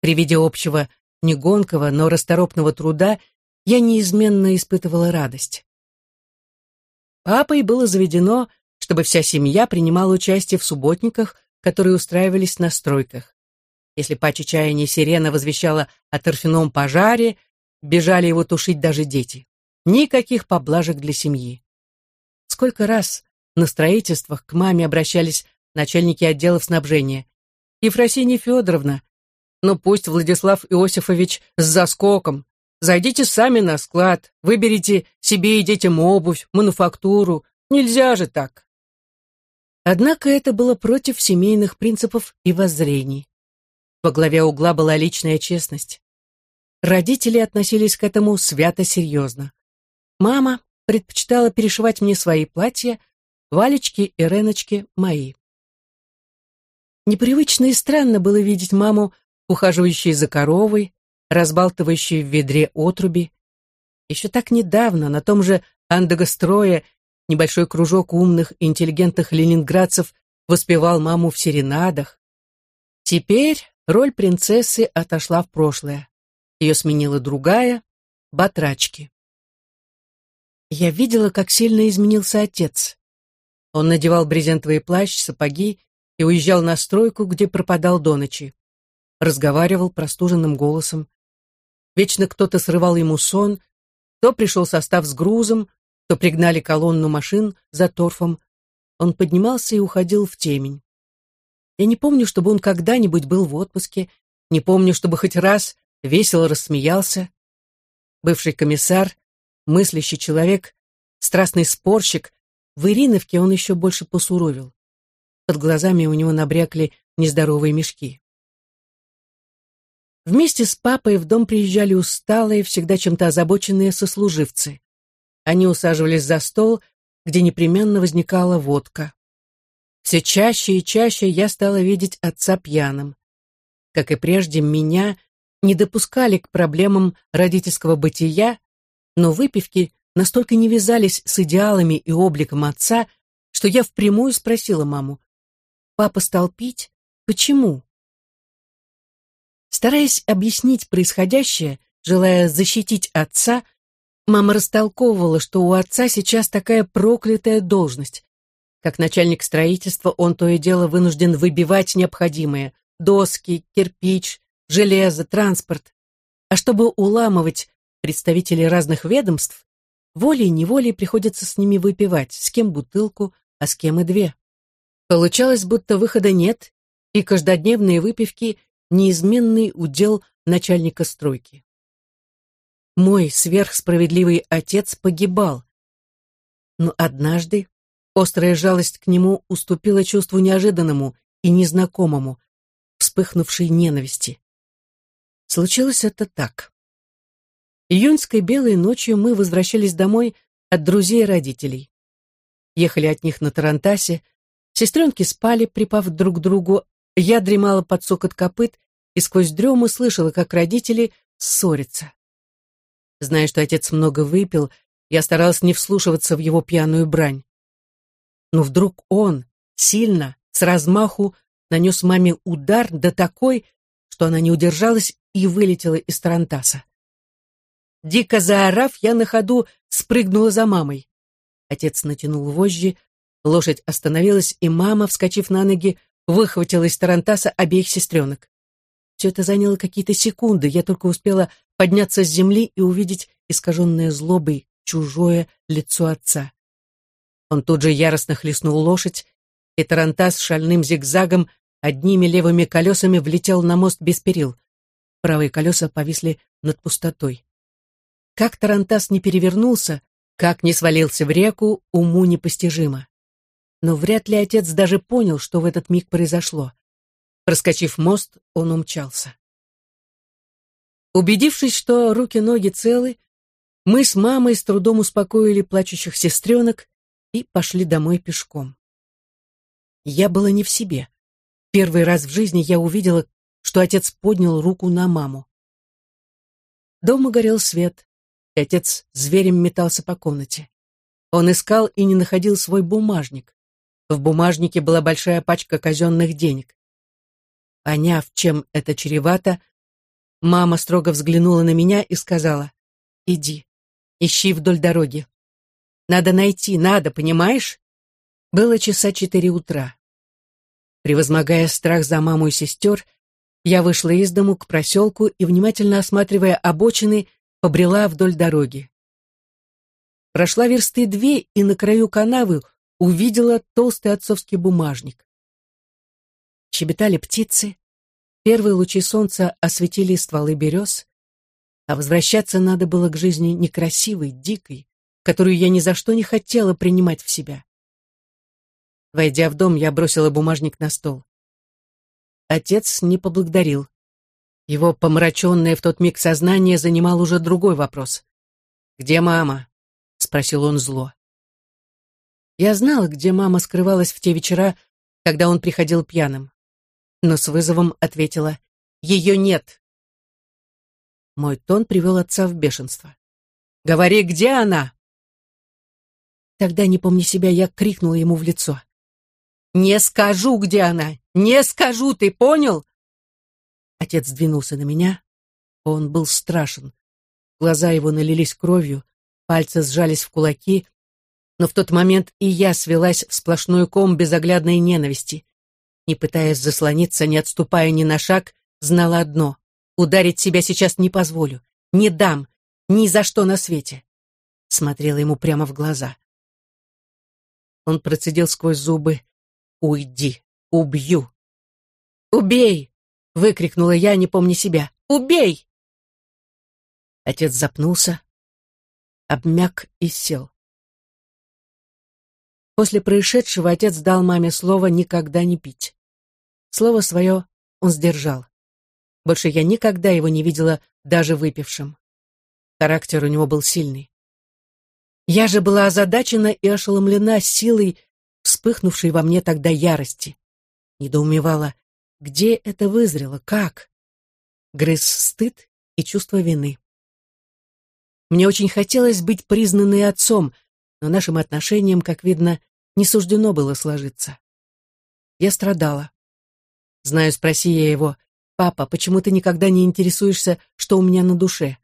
При виде общего, не гонкого, но расторопного труда я неизменно испытывала радость. Папой было заведено, чтобы вся семья принимала участие в субботниках, которые устраивались на стройках. Если по чаяния сирена возвещала о торфяном пожаре, бежали его тушить даже дети. Никаких поблажек для семьи. Сколько раз на строительствах к маме обращались начальники отделов снабжения. Ефросинья Федоровна, ну пусть Владислав Иосифович с заскоком. Зайдите сами на склад, выберите себе и детям обувь, мануфактуру. Нельзя же так. Однако это было против семейных принципов и воззрений. Во главе угла была личная честность. Родители относились к этому свято серьезно. Мама предпочитала перешивать мне свои платья, Валечки и Реночки мои. Непривычно и странно было видеть маму, ухаживающей за коровой, разбалтывающей в ведре отруби. Еще так недавно на том же Андагострое небольшой кружок умных интеллигентных ленинградцев воспевал маму в серенадах. Теперь роль принцессы отошла в прошлое. Ее сменила другая — батрачки. Я видела, как сильно изменился отец. Он надевал брезентовый плащ, сапоги и уезжал на стройку, где пропадал до ночи. Разговаривал простуженным голосом. Вечно кто-то срывал ему сон, то пришел состав с грузом, то пригнали колонну машин за торфом. Он поднимался и уходил в темень. Я не помню, чтобы он когда-нибудь был в отпуске, не помню, чтобы хоть раз весело рассмеялся. Бывший комиссар мыслящий человек, страстный спорщик, в Ириновке он еще больше посуровил. Под глазами у него набрякли нездоровые мешки. Вместе с папой в дом приезжали усталые, всегда чем-то озабоченные сослуживцы. Они усаживались за стол, где непременно возникала водка. Все чаще и чаще я стала видеть отца пьяным. Как и прежде, меня не допускали к проблемам родительского бытия но выпивки настолько не вязались с идеалами и обликом отца, что я впрямую спросила маму, «Папа стал пить? Почему?» Стараясь объяснить происходящее, желая защитить отца, мама растолковывала, что у отца сейчас такая проклятая должность. Как начальник строительства он то и дело вынужден выбивать необходимое – доски, кирпич, железо, транспорт. А чтобы уламывать представителей разных ведомств, волей-неволей приходится с ними выпивать, с кем бутылку, а с кем и две. Получалось, будто выхода нет, и каждодневные выпивки – неизменный удел начальника стройки. Мой сверхсправедливый отец погибал. Но однажды острая жалость к нему уступила чувству неожиданному и незнакомому, вспыхнувшей ненависти. Случилось это так. Июньской белой ночью мы возвращались домой от друзей и родителей. Ехали от них на Тарантасе, сестренки спали, припав друг к другу, я дремала под сокот копыт и сквозь дрему слышала, как родители ссорятся. Зная, что отец много выпил, я старалась не вслушиваться в его пьяную брань. Но вдруг он, сильно, с размаху, нанес маме удар, да такой, что она не удержалась и вылетела из Тарантаса. Дико заорав, я на ходу спрыгнула за мамой. Отец натянул вожжи, лошадь остановилась, и мама, вскочив на ноги, выхватила из Тарантаса обеих сестренок. Все это заняло какие-то секунды, я только успела подняться с земли и увидеть искаженное злобой чужое лицо отца. Он тут же яростно хлестнул лошадь, и Тарантас шальным зигзагом одними левыми колесами влетел на мост без перил. Правые колеса повисли над пустотой. Как Тарантас не перевернулся, как не свалился в реку, уму непостижимо. Но вряд ли отец даже понял, что в этот миг произошло. Проскочив мост, он умчался. Убедившись, что руки-ноги целы, мы с мамой с трудом успокоили плачущих сестренок и пошли домой пешком. Я была не в себе. Первый раз в жизни я увидела, что отец поднял руку на маму. Дома горел свет, и отец зверем метался по комнате. Он искал и не находил свой бумажник. В бумажнике была большая пачка казенных денег. Поняв, чем это чревато, мама строго взглянула на меня и сказала, «Иди, ищи вдоль дороги. Надо найти, надо, понимаешь?» Было часа четыре утра. Превозмогая страх за маму и сестер, я вышла из дому к проселку и, внимательно осматривая обочины, побрела вдоль дороги. Прошла версты две и на краю канавы увидела толстый отцовский бумажник. Щебетали птицы, первые лучи солнца осветили стволы берез, а возвращаться надо было к жизни некрасивой, дикой, которую я ни за что не хотела принимать в себя. Войдя в дом, я бросила бумажник на стол. Отец не поблагодарил. Его помраченное в тот миг сознание занимал уже другой вопрос. «Где мама?» — спросил он зло. Я знала, где мама скрывалась в те вечера, когда он приходил пьяным. Но с вызовом ответила «Ее нет». Мой тон привел отца в бешенство. «Говори, где она?» Тогда, не помня себя, я крикнула ему в лицо. «Не скажу, где она! Не скажу, ты понял? Отец двинулся на меня. Он был страшен. Глаза его налились кровью, пальцы сжались в кулаки, но в тот момент и я свелась в сплошной ком безоглядной ненависти. Не пытаясь заслониться, не отступая ни на шаг, знала одно — ударить себя сейчас не позволю, не дам, ни за что на свете. Смотрела ему прямо в глаза. Он процедил сквозь зубы «Уйди, убью». «Убей!» выкрикнула я, не помня себя. «Убей!» Отец запнулся, обмяк и сел. После происшедшего отец дал маме слово никогда не пить. Слово свое он сдержал. Больше я никогда его не видела даже выпившим. Характер у него был сильный. Я же была озадачена и ошеломлена силой, вспыхнувшей во мне тогда ярости. Недоумевала, где это вызрело? Как? Грыз стыд и чувство вины. Мне очень хотелось быть признанной отцом, но нашим отношениям, как видно, не суждено было сложиться. Я страдала. Знаю, спроси я его, «Папа, почему ты никогда не интересуешься, что у меня на душе?»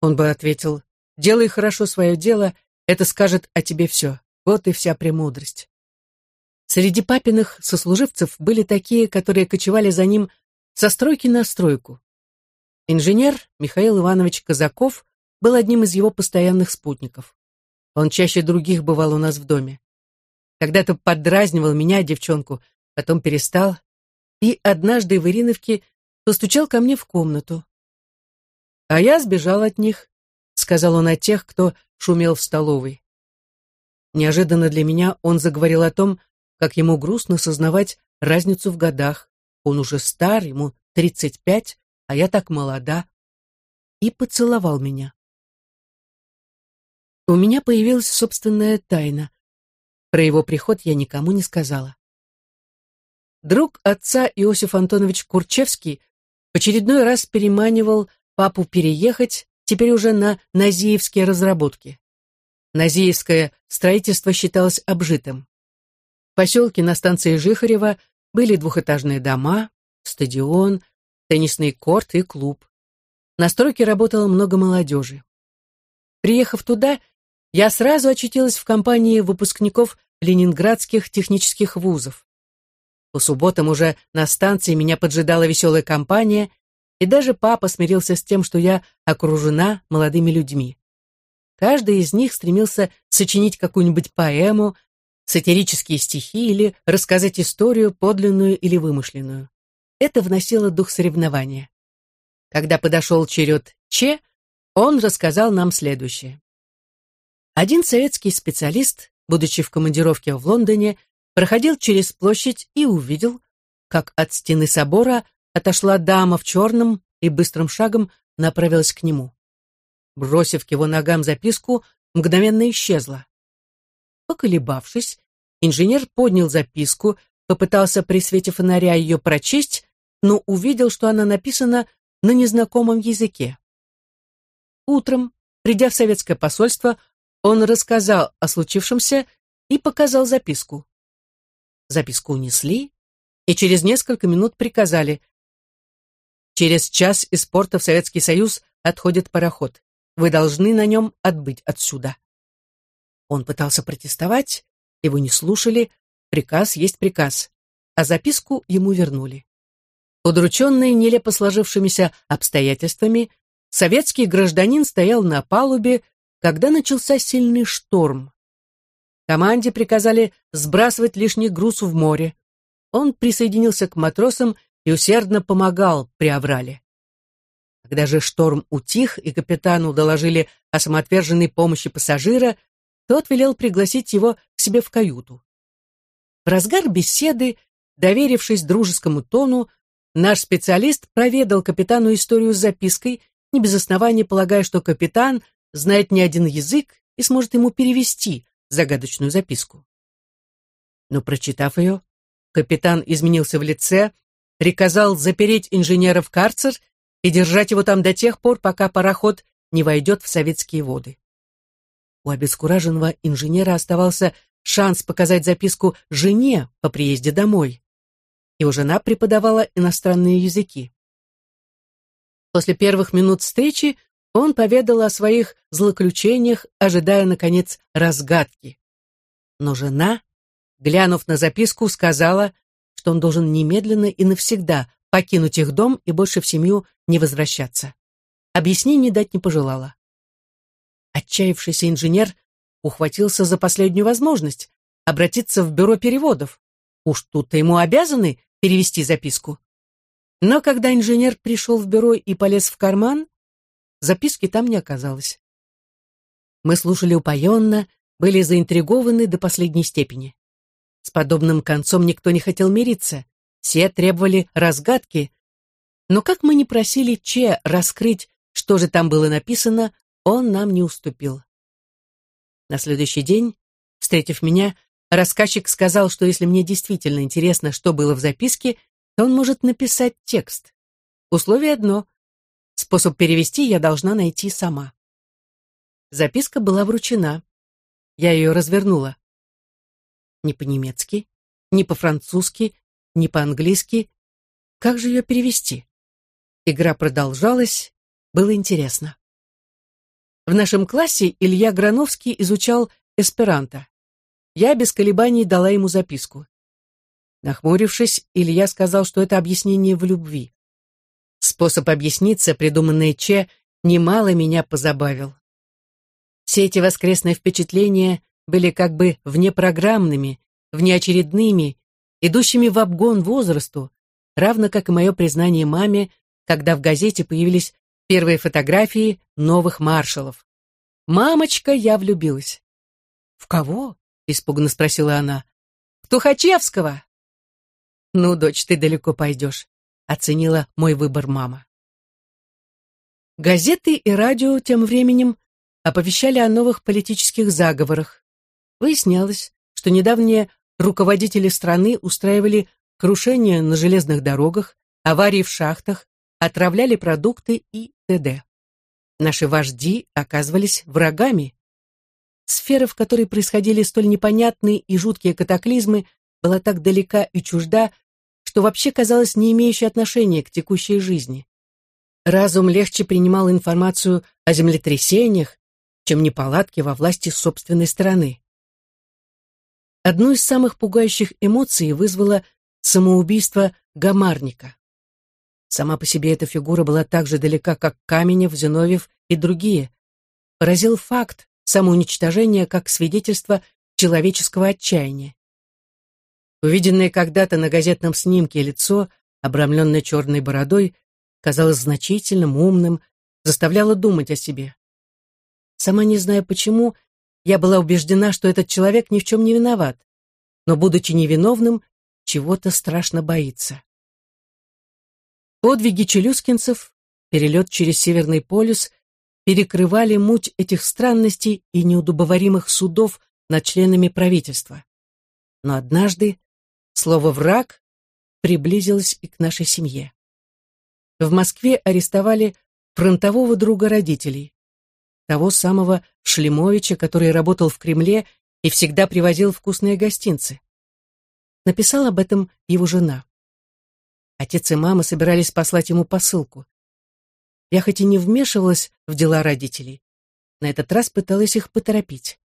Он бы ответил, «Делай хорошо свое дело, это скажет о тебе все. Вот и вся премудрость». Среди папиных сослуживцев были такие, которые кочевали за ним со стройки на стройку. Инженер Михаил Иванович Казаков был одним из его постоянных спутников. Он чаще других бывал у нас в доме. Когда-то подразнивал меня, девчонку, потом перестал, и однажды в Ириновке постучал ко мне в комнату. «А я сбежал от них», — сказал он о тех, кто шумел в столовой. Неожиданно для меня он заговорил о том, как ему грустно сознавать разницу в годах. Он уже стар, ему тридцать пять, а я так молода. И поцеловал меня. У меня появилась собственная тайна. Про его приход я никому не сказала. Друг отца Иосиф Антонович Курчевский в очередной раз переманивал папу переехать, теперь уже на Назиевские разработки. Назиевское строительство считалось обжитым поселке на станции Жихарева были двухэтажные дома, стадион, теннисный корт и клуб. На стройке работало много молодежи. Приехав туда, я сразу очутилась в компании выпускников ленинградских технических вузов. По субботам уже на станции меня поджидала веселая компания, и даже папа смирился с тем, что я окружена молодыми людьми. Каждый из них стремился сочинить какую-нибудь поэму, сатирические стихи или рассказать историю, подлинную или вымышленную. Это вносило дух соревнования. Когда подошел черед Че, он рассказал нам следующее. Один советский специалист, будучи в командировке в Лондоне, проходил через площадь и увидел, как от стены собора отошла дама в черном и быстрым шагом направилась к нему. Бросив к его ногам записку, мгновенно исчезла. Поколебавшись, инженер поднял записку, попытался при свете фонаря ее прочесть, но увидел, что она написана на незнакомом языке. Утром, придя в советское посольство, он рассказал о случившемся и показал записку. Записку унесли, и через несколько минут приказали Через час из порта в Советский Союз отходит пароход. Вы должны на нем отбыть отсюда. Он пытался протестовать, его не слушали, приказ есть приказ, а записку ему вернули. Удрученный нелепо сложившимися обстоятельствами, советский гражданин стоял на палубе, когда начался сильный шторм. Команде приказали сбрасывать лишний груз в море. Он присоединился к матросам и усердно помогал при Аврале. Когда же шторм утих и капитану доложили о самоотверженной помощи пассажира, тот велел пригласить его к себе в каюту. В разгар беседы, доверившись дружескому тону, наш специалист проведал капитану историю с запиской, не без основания полагая, что капитан знает не один язык и сможет ему перевести загадочную записку. Но, прочитав ее, капитан изменился в лице, приказал запереть инженера в карцер и держать его там до тех пор, пока пароход не войдет в советские воды. У обескураженного инженера оставался шанс показать записку жене по приезде домой. Его жена преподавала иностранные языки. После первых минут встречи он поведал о своих злоключениях, ожидая, наконец, разгадки. Но жена, глянув на записку, сказала, что он должен немедленно и навсегда покинуть их дом и больше в семью не возвращаться. Объяснений дать не пожелала. Отчаявшийся инженер ухватился за последнюю возможность обратиться в бюро переводов. Уж тут-то ему обязаны перевести записку. Но когда инженер пришел в бюро и полез в карман, записки там не оказалось. Мы слушали упоенно, были заинтригованы до последней степени. С подобным концом никто не хотел мириться. Все требовали разгадки. Но как мы не просили Че раскрыть, что же там было написано, он нам не уступил. На следующий день, встретив меня, рассказчик сказал, что если мне действительно интересно, что было в записке, то он может написать текст. Условие одно — способ перевести я должна найти сама. Записка была вручена. Я ее развернула ни по-немецки, ни по-французски, ни по-английски. Как же ее перевести? Игра продолжалась, было интересно. В нашем классе Илья Грановский изучал эсперанто. Я без колебаний дала ему записку. Нахмурившись, Илья сказал, что это объяснение в любви. Способ объясниться, придуманный Че, немало меня позабавил. Все эти воскресные впечатления были как бы внепрограммными, внеочередными, идущими в обгон возрасту, равно как и мое признание маме, когда в газете появились первые фотографии новых маршалов. «Мамочка, я влюбилась». «В кого?» — испуганно спросила она. «В Тухачевского». «Ну, дочь, ты далеко пойдешь», — оценила мой выбор мама. Газеты и радио тем временем оповещали о новых политических заговорах. Выяснялось, что недавние руководители страны устраивали крушения на железных дорогах, аварии в шахтах, отравляли продукты и т.д. Наши вожди оказывались врагами. Сфера, в которой происходили столь непонятные и жуткие катаклизмы, была так далека и чужда, что вообще казалось не имеющей отношения к текущей жизни. Разум легче принимал информацию о землетрясениях, чем неполадки во власти собственной страны. Одну из самых пугающих эмоций вызвало самоубийство Гамарника. Сама по себе эта фигура была так же далека, как Каменев, Зиновьев и другие. Поразил факт самоуничтожения как свидетельство человеческого отчаяния. Увиденное когда-то на газетном снимке лицо, обрамленное черной бородой, казалось значительным, умным, заставляло думать о себе. Сама не зная почему, я была убеждена, что этот человек ни в чем не виноват, но, будучи невиновным, чего-то страшно боится. Подвиги челюскинцев, перелет через Северный полюс перекрывали муть этих странностей и неудобоваримых судов над членами правительства. Но однажды слово «враг» приблизилось и к нашей семье. В Москве арестовали фронтового друга родителей, того самого Шлемовича, который работал в Кремле и всегда привозил вкусные гостинцы. Написала об этом его жена. Отец и мама собирались послать ему посылку. Я хоть и не вмешивалась в дела родителей, на этот раз пыталась их поторопить.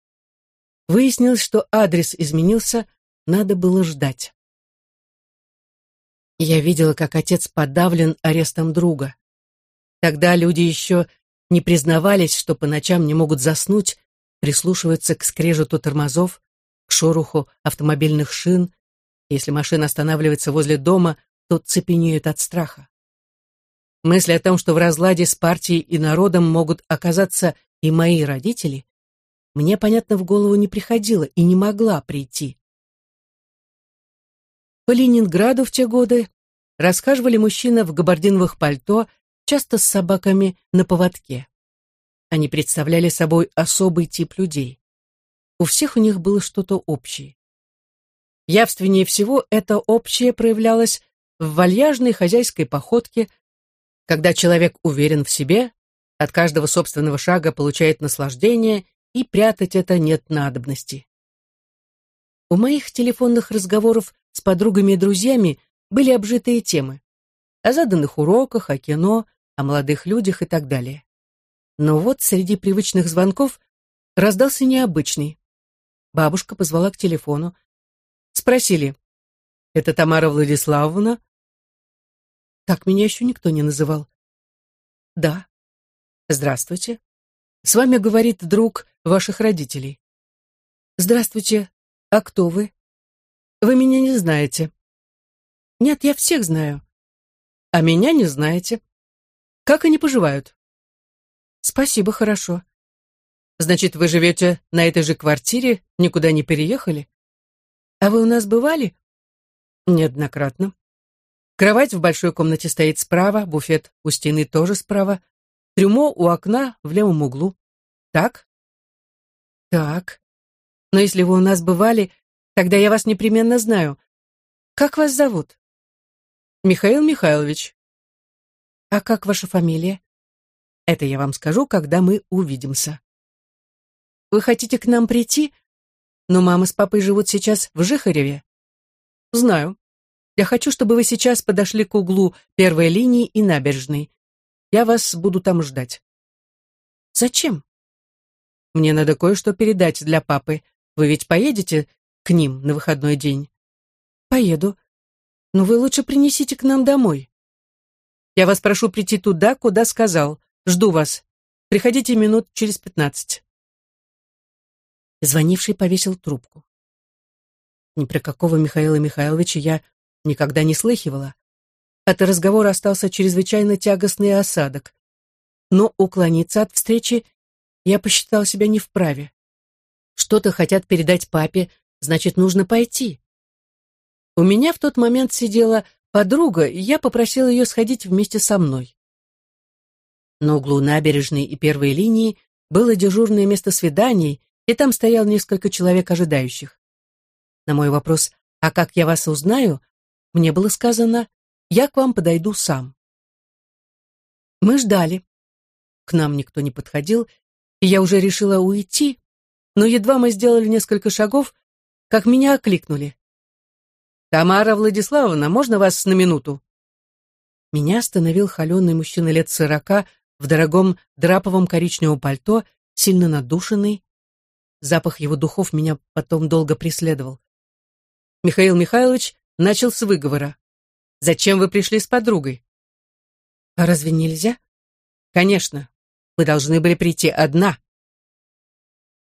Выяснилось, что адрес изменился, надо было ждать. Я видела, как отец подавлен арестом друга. Тогда люди еще не признавались, что по ночам не могут заснуть, прислушиваются к скрежету тормозов, к шороху автомобильных шин. Если машина останавливается возле дома, то цепенеют от страха. Мысль о том, что в разладе с партией и народом могут оказаться и мои родители, мне, понятно, в голову не приходила и не могла прийти. По Ленинграду в те годы расхаживали мужчины в габардиновых пальто часто с собаками на поводке. Они представляли собой особый тип людей. У всех у них было что-то общее. Явственнее всего это общее проявлялось в вальяжной хозяйской походке, когда человек уверен в себе, от каждого собственного шага получает наслаждение, и прятать это нет надобности. У моих телефонных разговоров с подругами и друзьями были обжитые темы о заданных уроках, о кино, о молодых людях и так далее. Но вот среди привычных звонков раздался необычный. Бабушка позвала к телефону. Спросили, «Это Тамара Владиславовна?» Так меня еще никто не называл. «Да». «Здравствуйте. С вами говорит друг ваших родителей». «Здравствуйте. А кто вы?» «Вы меня не знаете». «Нет, я всех знаю». «А меня не знаете». Как они поживают? Спасибо, хорошо. Значит, вы живете на этой же квартире, никуда не переехали? А вы у нас бывали? Неоднократно. Кровать в большой комнате стоит справа, буфет у стены тоже справа, трюмо у окна в левом углу. Так? Так. Но если вы у нас бывали, тогда я вас непременно знаю. Как вас зовут? Михаил Михайлович. «А как ваша фамилия?» «Это я вам скажу, когда мы увидимся». «Вы хотите к нам прийти? Но мама с папой живут сейчас в Жихареве». «Знаю. Я хочу, чтобы вы сейчас подошли к углу первой линии и набережной. Я вас буду там ждать». «Зачем?» «Мне надо кое-что передать для папы. Вы ведь поедете к ним на выходной день?» «Поеду. Но вы лучше принесите к нам домой». Я вас прошу прийти туда, куда сказал. Жду вас. Приходите минут через пятнадцать. Звонивший повесил трубку. Ни про какого Михаила Михайловича я никогда не слыхивала. От разговора остался чрезвычайно тягостный осадок. Но уклониться от встречи я посчитал себя не вправе. Что-то хотят передать папе, значит, нужно пойти. У меня в тот момент сидела подруга, и я попросил ее сходить вместе со мной. На углу набережной и первой линии было дежурное место свиданий, и там стоял несколько человек ожидающих. На мой вопрос «А как я вас узнаю?» мне было сказано «Я к вам подойду сам». Мы ждали. К нам никто не подходил, и я уже решила уйти, но едва мы сделали несколько шагов, как меня окликнули. «Тамара Владиславовна, можно вас на минуту?» Меня остановил холеный мужчина лет сорока в дорогом драповом коричневом пальто, сильно надушенный. Запах его духов меня потом долго преследовал. Михаил Михайлович начал с выговора. «Зачем вы пришли с подругой?» «А разве нельзя?» «Конечно. Вы должны были прийти одна».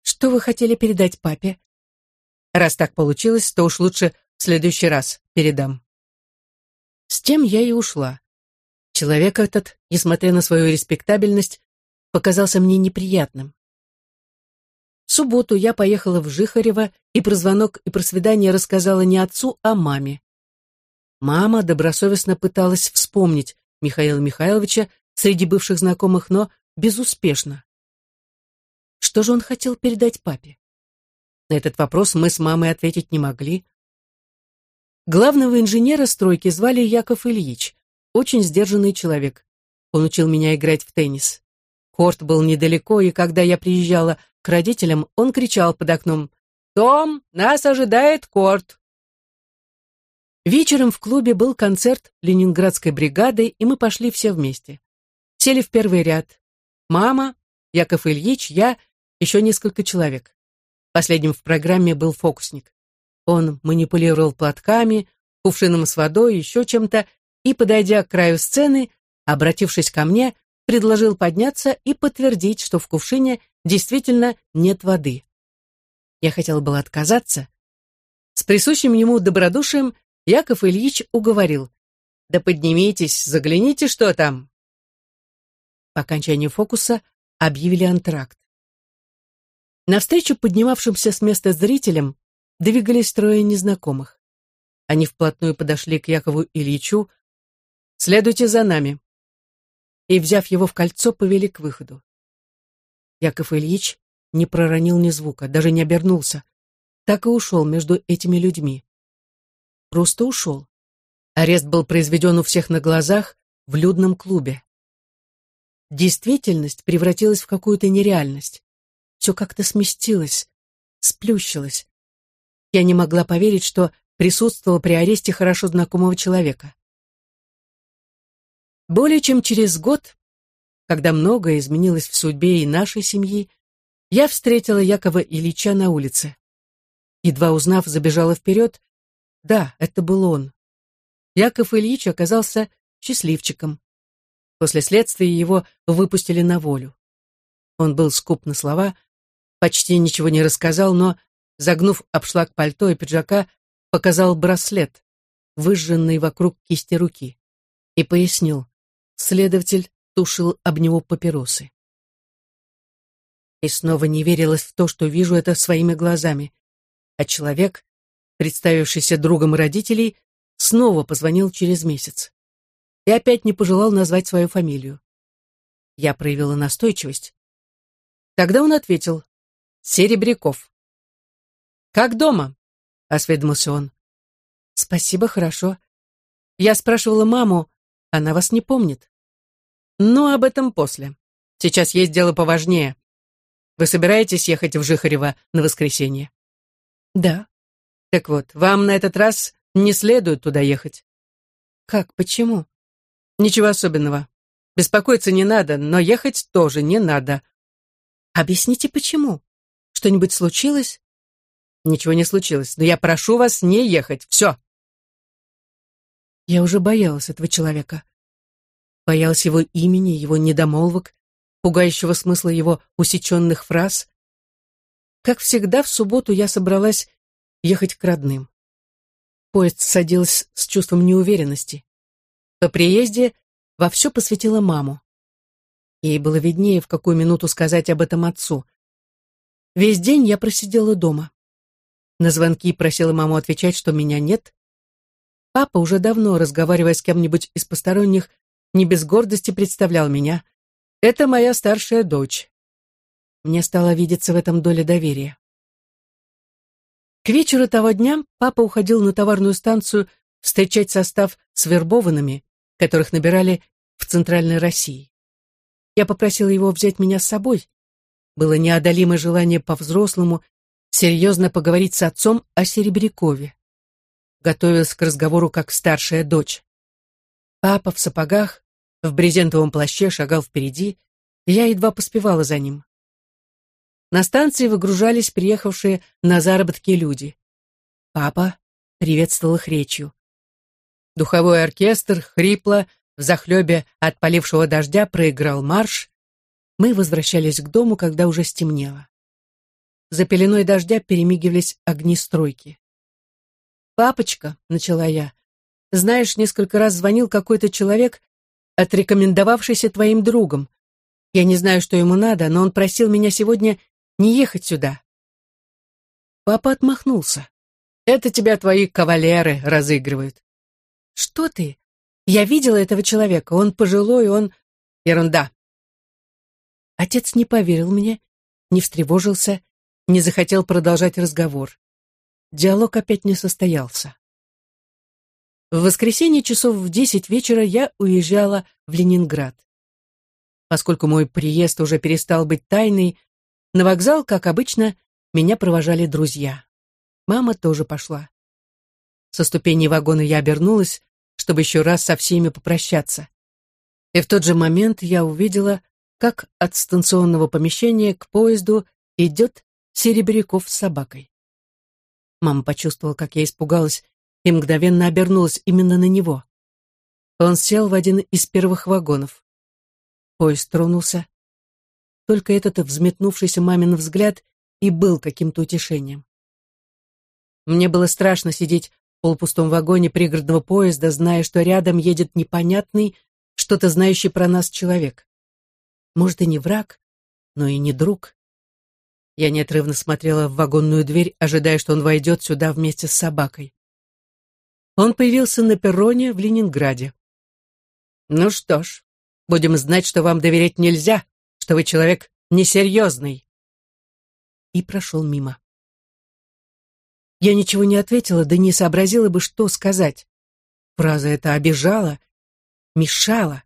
«Что вы хотели передать папе?» «Раз так получилось, то уж лучше в следующий раз передам. С тем я и ушла. Человек этот, несмотря на свою респектабельность, показался мне неприятным. В субботу я поехала в Жихарево и про звонок и про свидание рассказала не отцу, а маме. Мама добросовестно пыталась вспомнить Михаила Михайловича среди бывших знакомых, но безуспешно. Что же он хотел передать папе? На этот вопрос мы с мамой ответить не могли. Главного инженера стройки звали Яков Ильич, очень сдержанный человек. Он учил меня играть в теннис. Корт был недалеко, и когда я приезжала к родителям, он кричал под окном «Том, нас ожидает корт!» Вечером в клубе был концерт ленинградской бригады, и мы пошли все вместе. Сели в первый ряд. Мама, Яков Ильич, я, еще несколько человек. Последним в программе был фокусник. Он манипулировал платками, кувшином с водой, еще чем-то, и, подойдя к краю сцены, обратившись ко мне, предложил подняться и подтвердить, что в кувшине действительно нет воды. Я хотела было отказаться. С присущим ему добродушием Яков Ильич уговорил. «Да поднимитесь, загляните, что там». По окончании фокуса объявили антракт. Навстречу поднимавшимся с места зрителям двигались трое незнакомых. Они вплотную подошли к Якову Ильичу. «Следуйте за нами». И, взяв его в кольцо, повели к выходу. Яков Ильич не проронил ни звука, даже не обернулся. Так и ушел между этими людьми. Просто ушел. Арест был произведен у всех на глазах в людном клубе. Действительность превратилась в какую-то нереальность. Все как-то сместилось, сплющилось. Я не могла поверить, что присутствовала при аресте хорошо знакомого человека. Более чем через год, когда многое изменилось в судьбе и нашей семьи, я встретила Якова Ильича на улице. Едва узнав, забежала вперед. Да, это был он. Яков Ильич оказался счастливчиком. После следствия его выпустили на волю. Он был скуп на слова, почти ничего не рассказал, но загнув обшлаг пальто и пиджака, показал браслет, выжженный вокруг кисти руки, и пояснил. Следователь тушил об него папиросы. И снова не верилось в то, что вижу это своими глазами. А человек, представившийся другом родителей, снова позвонил через месяц. И опять не пожелал назвать свою фамилию. Я проявила настойчивость. Тогда он ответил «Серебряков». «Как дома?» — осведомился он. «Спасибо, хорошо. Я спрашивала маму, она вас не помнит». «Ну, об этом после. Сейчас есть дело поважнее. Вы собираетесь ехать в Жихарево на воскресенье?» «Да». «Так вот, вам на этот раз не следует туда ехать». «Как, почему?» «Ничего особенного. Беспокоиться не надо, но ехать тоже не надо». «Объясните, почему? Что-нибудь случилось?» Ничего не случилось, но я прошу вас не ехать. Все. Я уже боялась этого человека. Боялась его имени, его недомолвок, пугающего смысла его усеченных фраз. Как всегда, в субботу я собралась ехать к родным. Поезд садился с чувством неуверенности. По приезде во все посвятила маму. Ей было виднее, в какую минуту сказать об этом отцу. Весь день я просидела дома. На звонки просила маму отвечать, что меня нет. Папа, уже давно разговаривая с кем-нибудь из посторонних, не без гордости представлял меня. Это моя старшая дочь. Мне стало видеться в этом доле доверия. К вечеру того дня папа уходил на товарную станцию встречать состав с вербованными, которых набирали в Центральной России. Я попросила его взять меня с собой. Было неодолимое желание по-взрослому серьезно поговорить с отцом о Серебрякове. готовилась к разговору как старшая дочь. Папа в сапогах, в брезентовом плаще шагал впереди, и я едва поспевала за ним. На станции выгружались приехавшие на заработки люди. Папа приветствовал их речью. Духовой оркестр хрипло, в захлебе от полившего дождя проиграл марш. Мы возвращались к дому, когда уже стемнело. За пеленой дождя перемигивались огни стройки. «Папочка», — начала я, — «знаешь, несколько раз звонил какой-то человек, отрекомендовавшийся твоим другом. Я не знаю, что ему надо, но он просил меня сегодня не ехать сюда». Папа отмахнулся. «Это тебя твои кавалеры разыгрывают». «Что ты? Я видела этого человека. Он пожилой, он...» «Ерунда». Отец не поверил мне, не встревожился, не захотел продолжать разговор. Диалог опять не состоялся. В воскресенье часов в десять вечера я уезжала в Ленинград. Поскольку мой приезд уже перестал быть тайной, на вокзал, как обычно, меня провожали друзья. Мама тоже пошла. Со ступеней вагона я обернулась, чтобы еще раз со всеми попрощаться. И в тот же момент я увидела, как от станционного помещения к поезду идет Серебряков с собакой. Мама почувствовала, как я испугалась, и мгновенно обернулась именно на него. Он сел в один из первых вагонов. Поезд тронулся. Только этот взметнувшийся мамин взгляд и был каким-то утешением. Мне было страшно сидеть в полупустом вагоне пригородного поезда, зная, что рядом едет непонятный, что-то знающий про нас человек. Может, и не враг, но и не друг. Я неотрывно смотрела в вагонную дверь, ожидая, что он войдет сюда вместе с собакой. Он появился на перроне в Ленинграде. «Ну что ж, будем знать, что вам доверять нельзя, что вы человек несерьезный». И прошел мимо. Я ничего не ответила, да не сообразила бы, что сказать. Фраза эта обижала, мешала,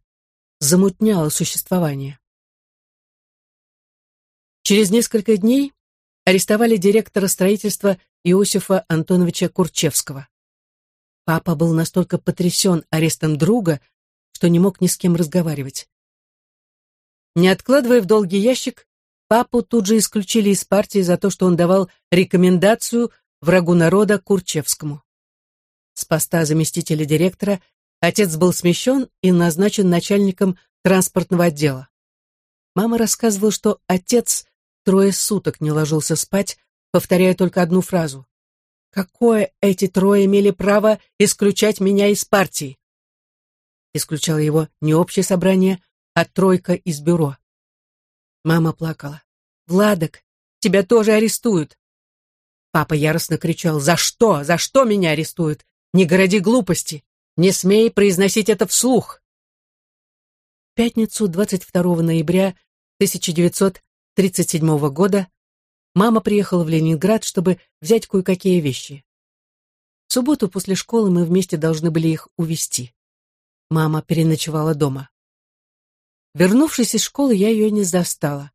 замутняла существование. Через несколько дней арестовали директора строительства Иосифа Антоновича Курчевского. Папа был настолько потрясен арестом друга, что не мог ни с кем разговаривать. Не откладывая в долгий ящик, папу тут же исключили из партии за то, что он давал рекомендацию врагу народа Курчевскому. С поста заместителя директора отец был смещен и назначен начальником транспортного отдела. Мама рассказывала, что отец трое суток не ложился спать, повторяя только одну фразу. «Какое эти трое имели право исключать меня из партии?» Исключало его не общее собрание, а тройка из бюро. Мама плакала. «Владок, тебя тоже арестуют!» Папа яростно кричал. «За что? За что меня арестуют? Не городи глупости! Не смей произносить это вслух!» В пятницу, 22 ноября 1900 1937 года мама приехала в Ленинград, чтобы взять кое-какие вещи. В субботу после школы мы вместе должны были их увезти. Мама переночевала дома. Вернувшись из школы, я ее не застала.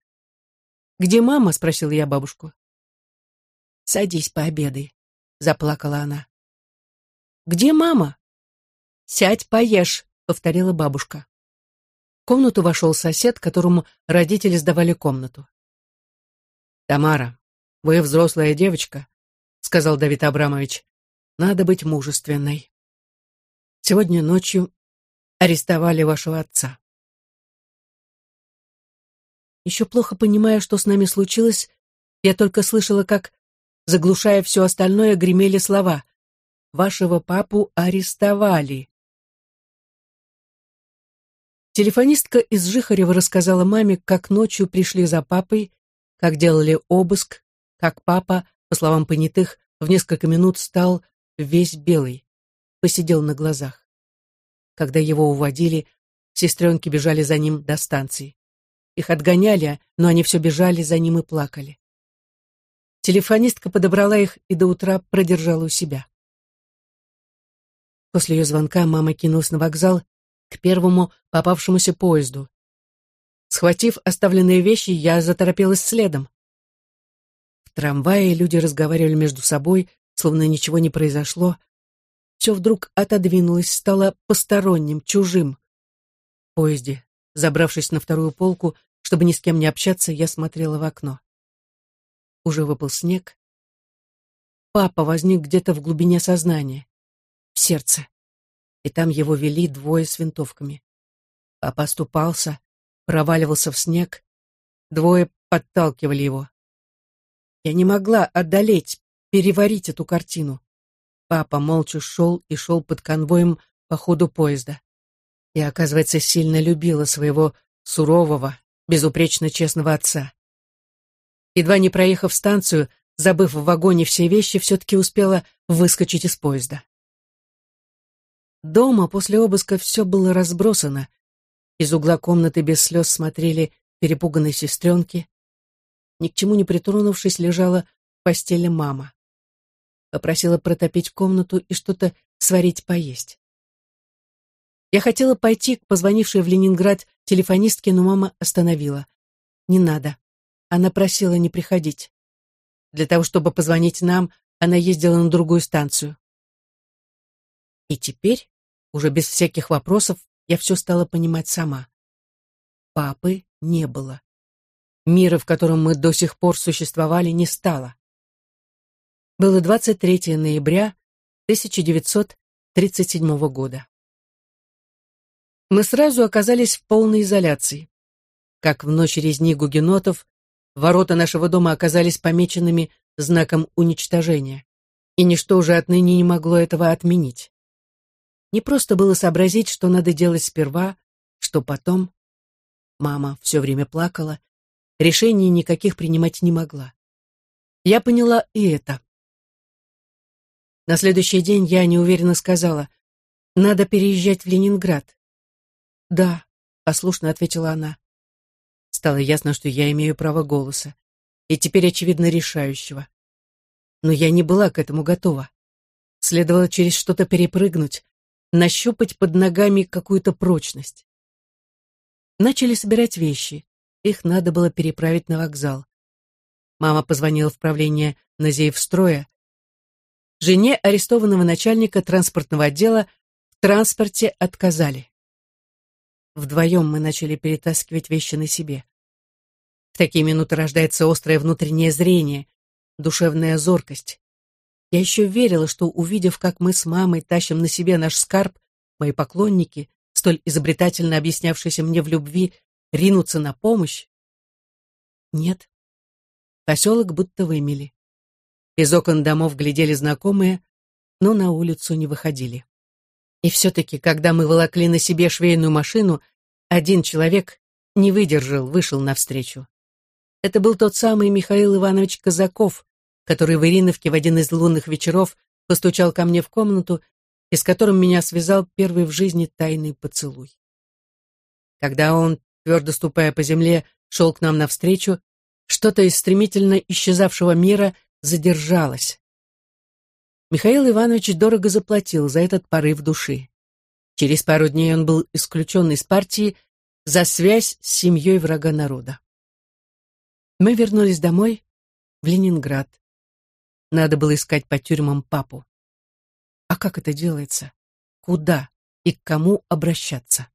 «Где мама?» — спросила я бабушку. «Садись, пообедай», — заплакала она. «Где мама?» «Сядь, поешь», — повторила бабушка. В комнату вошел сосед, которому родители сдавали комнату. «Тамара, вы взрослая девочка», — сказал Давид Абрамович. «Надо быть мужественной. Сегодня ночью арестовали вашего отца». Еще плохо понимая, что с нами случилось, я только слышала, как, заглушая все остальное, гремели слова «Вашего папу арестовали». Телефонистка из Жихарева рассказала маме, как ночью пришли за папой, как делали обыск, как папа, по словам понятых, в несколько минут стал весь белый, посидел на глазах. Когда его уводили, сестренки бежали за ним до станции. Их отгоняли, но они все бежали за ним и плакали. Телефонистка подобрала их и до утра продержала у себя. После ее звонка мама кинулась на вокзал к первому попавшемуся поезду. Схватив оставленные вещи, я заторопилась следом. В трамвае люди разговаривали между собой, словно ничего не произошло. все вдруг отодвинулось, стало посторонним, чужим. В поезде, забравшись на вторую полку, чтобы ни с кем не общаться, я смотрела в окно. Уже выпал снег. Папа возник где-то в глубине сознания, в сердце. И там его вели двое с винтовками. Папа оступался, проваливался в снег. Двое подталкивали его. Я не могла одолеть, переварить эту картину. Папа молча шел и шел под конвоем по ходу поезда. И, оказывается, сильно любила своего сурового, безупречно честного отца. Едва не проехав станцию, забыв в вагоне все вещи, все-таки успела выскочить из поезда. Дома после обыска все было разбросано. Из угла комнаты без слез смотрели перепуганные сестренки. Ни к чему не притронувшись, лежала в постели мама попросила протопить комнату и что-то сварить поесть. Я хотела пойти к позвонившей в Ленинград телефонистке, но мама остановила. Не надо. Она просила не приходить. Для того, чтобы позвонить нам, она ездила на другую станцию. И теперь, уже без всяких вопросов, я все стала понимать сама. Папы не было. Мира, в котором мы до сих пор существовали, не стало. Было 23 ноября 1937 года. Мы сразу оказались в полной изоляции. Как в ночь резни гугенотов, ворота нашего дома оказались помеченными знаком уничтожения, и ничто уже отныне не могло этого отменить. Не просто было сообразить, что надо делать сперва, что потом. Мама все время плакала, решений никаких принимать не могла. Я поняла и это. На следующий день я неуверенно сказала, «Надо переезжать в Ленинград». «Да», — послушно ответила она. Стало ясно, что я имею право голоса, и теперь, очевидно, решающего. Но я не была к этому готова. Следовало через что-то перепрыгнуть, нащупать под ногами какую-то прочность. Начали собирать вещи. Их надо было переправить на вокзал. Мама позвонила в правление Назеевстроя, Жене арестованного начальника транспортного отдела в транспорте отказали. Вдвоем мы начали перетаскивать вещи на себе. В такие минуты рождается острое внутреннее зрение, душевная зоркость. Я еще верила, что, увидев, как мы с мамой тащим на себе наш скарб, мои поклонники, столь изобретательно объяснявшиеся мне в любви, ринутся на помощь. Нет. Поселок будто вымели. Из окон домов глядели знакомые, но на улицу не выходили. И все-таки, когда мы волокли на себе швейную машину, один человек не выдержал, вышел навстречу. Это был тот самый Михаил Иванович Казаков, который в Ириновке в один из лунных вечеров постучал ко мне в комнату и с которым меня связал первый в жизни тайный поцелуй. Когда он, твердо ступая по земле, шел к нам навстречу, что-то из стремительно исчезавшего мира задержалась. Михаил Иванович дорого заплатил за этот порыв души. Через пару дней он был исключен из партии за связь с семьей врага народа. Мы вернулись домой, в Ленинград. Надо было искать по тюрьмам папу. А как это делается? Куда и к кому обращаться?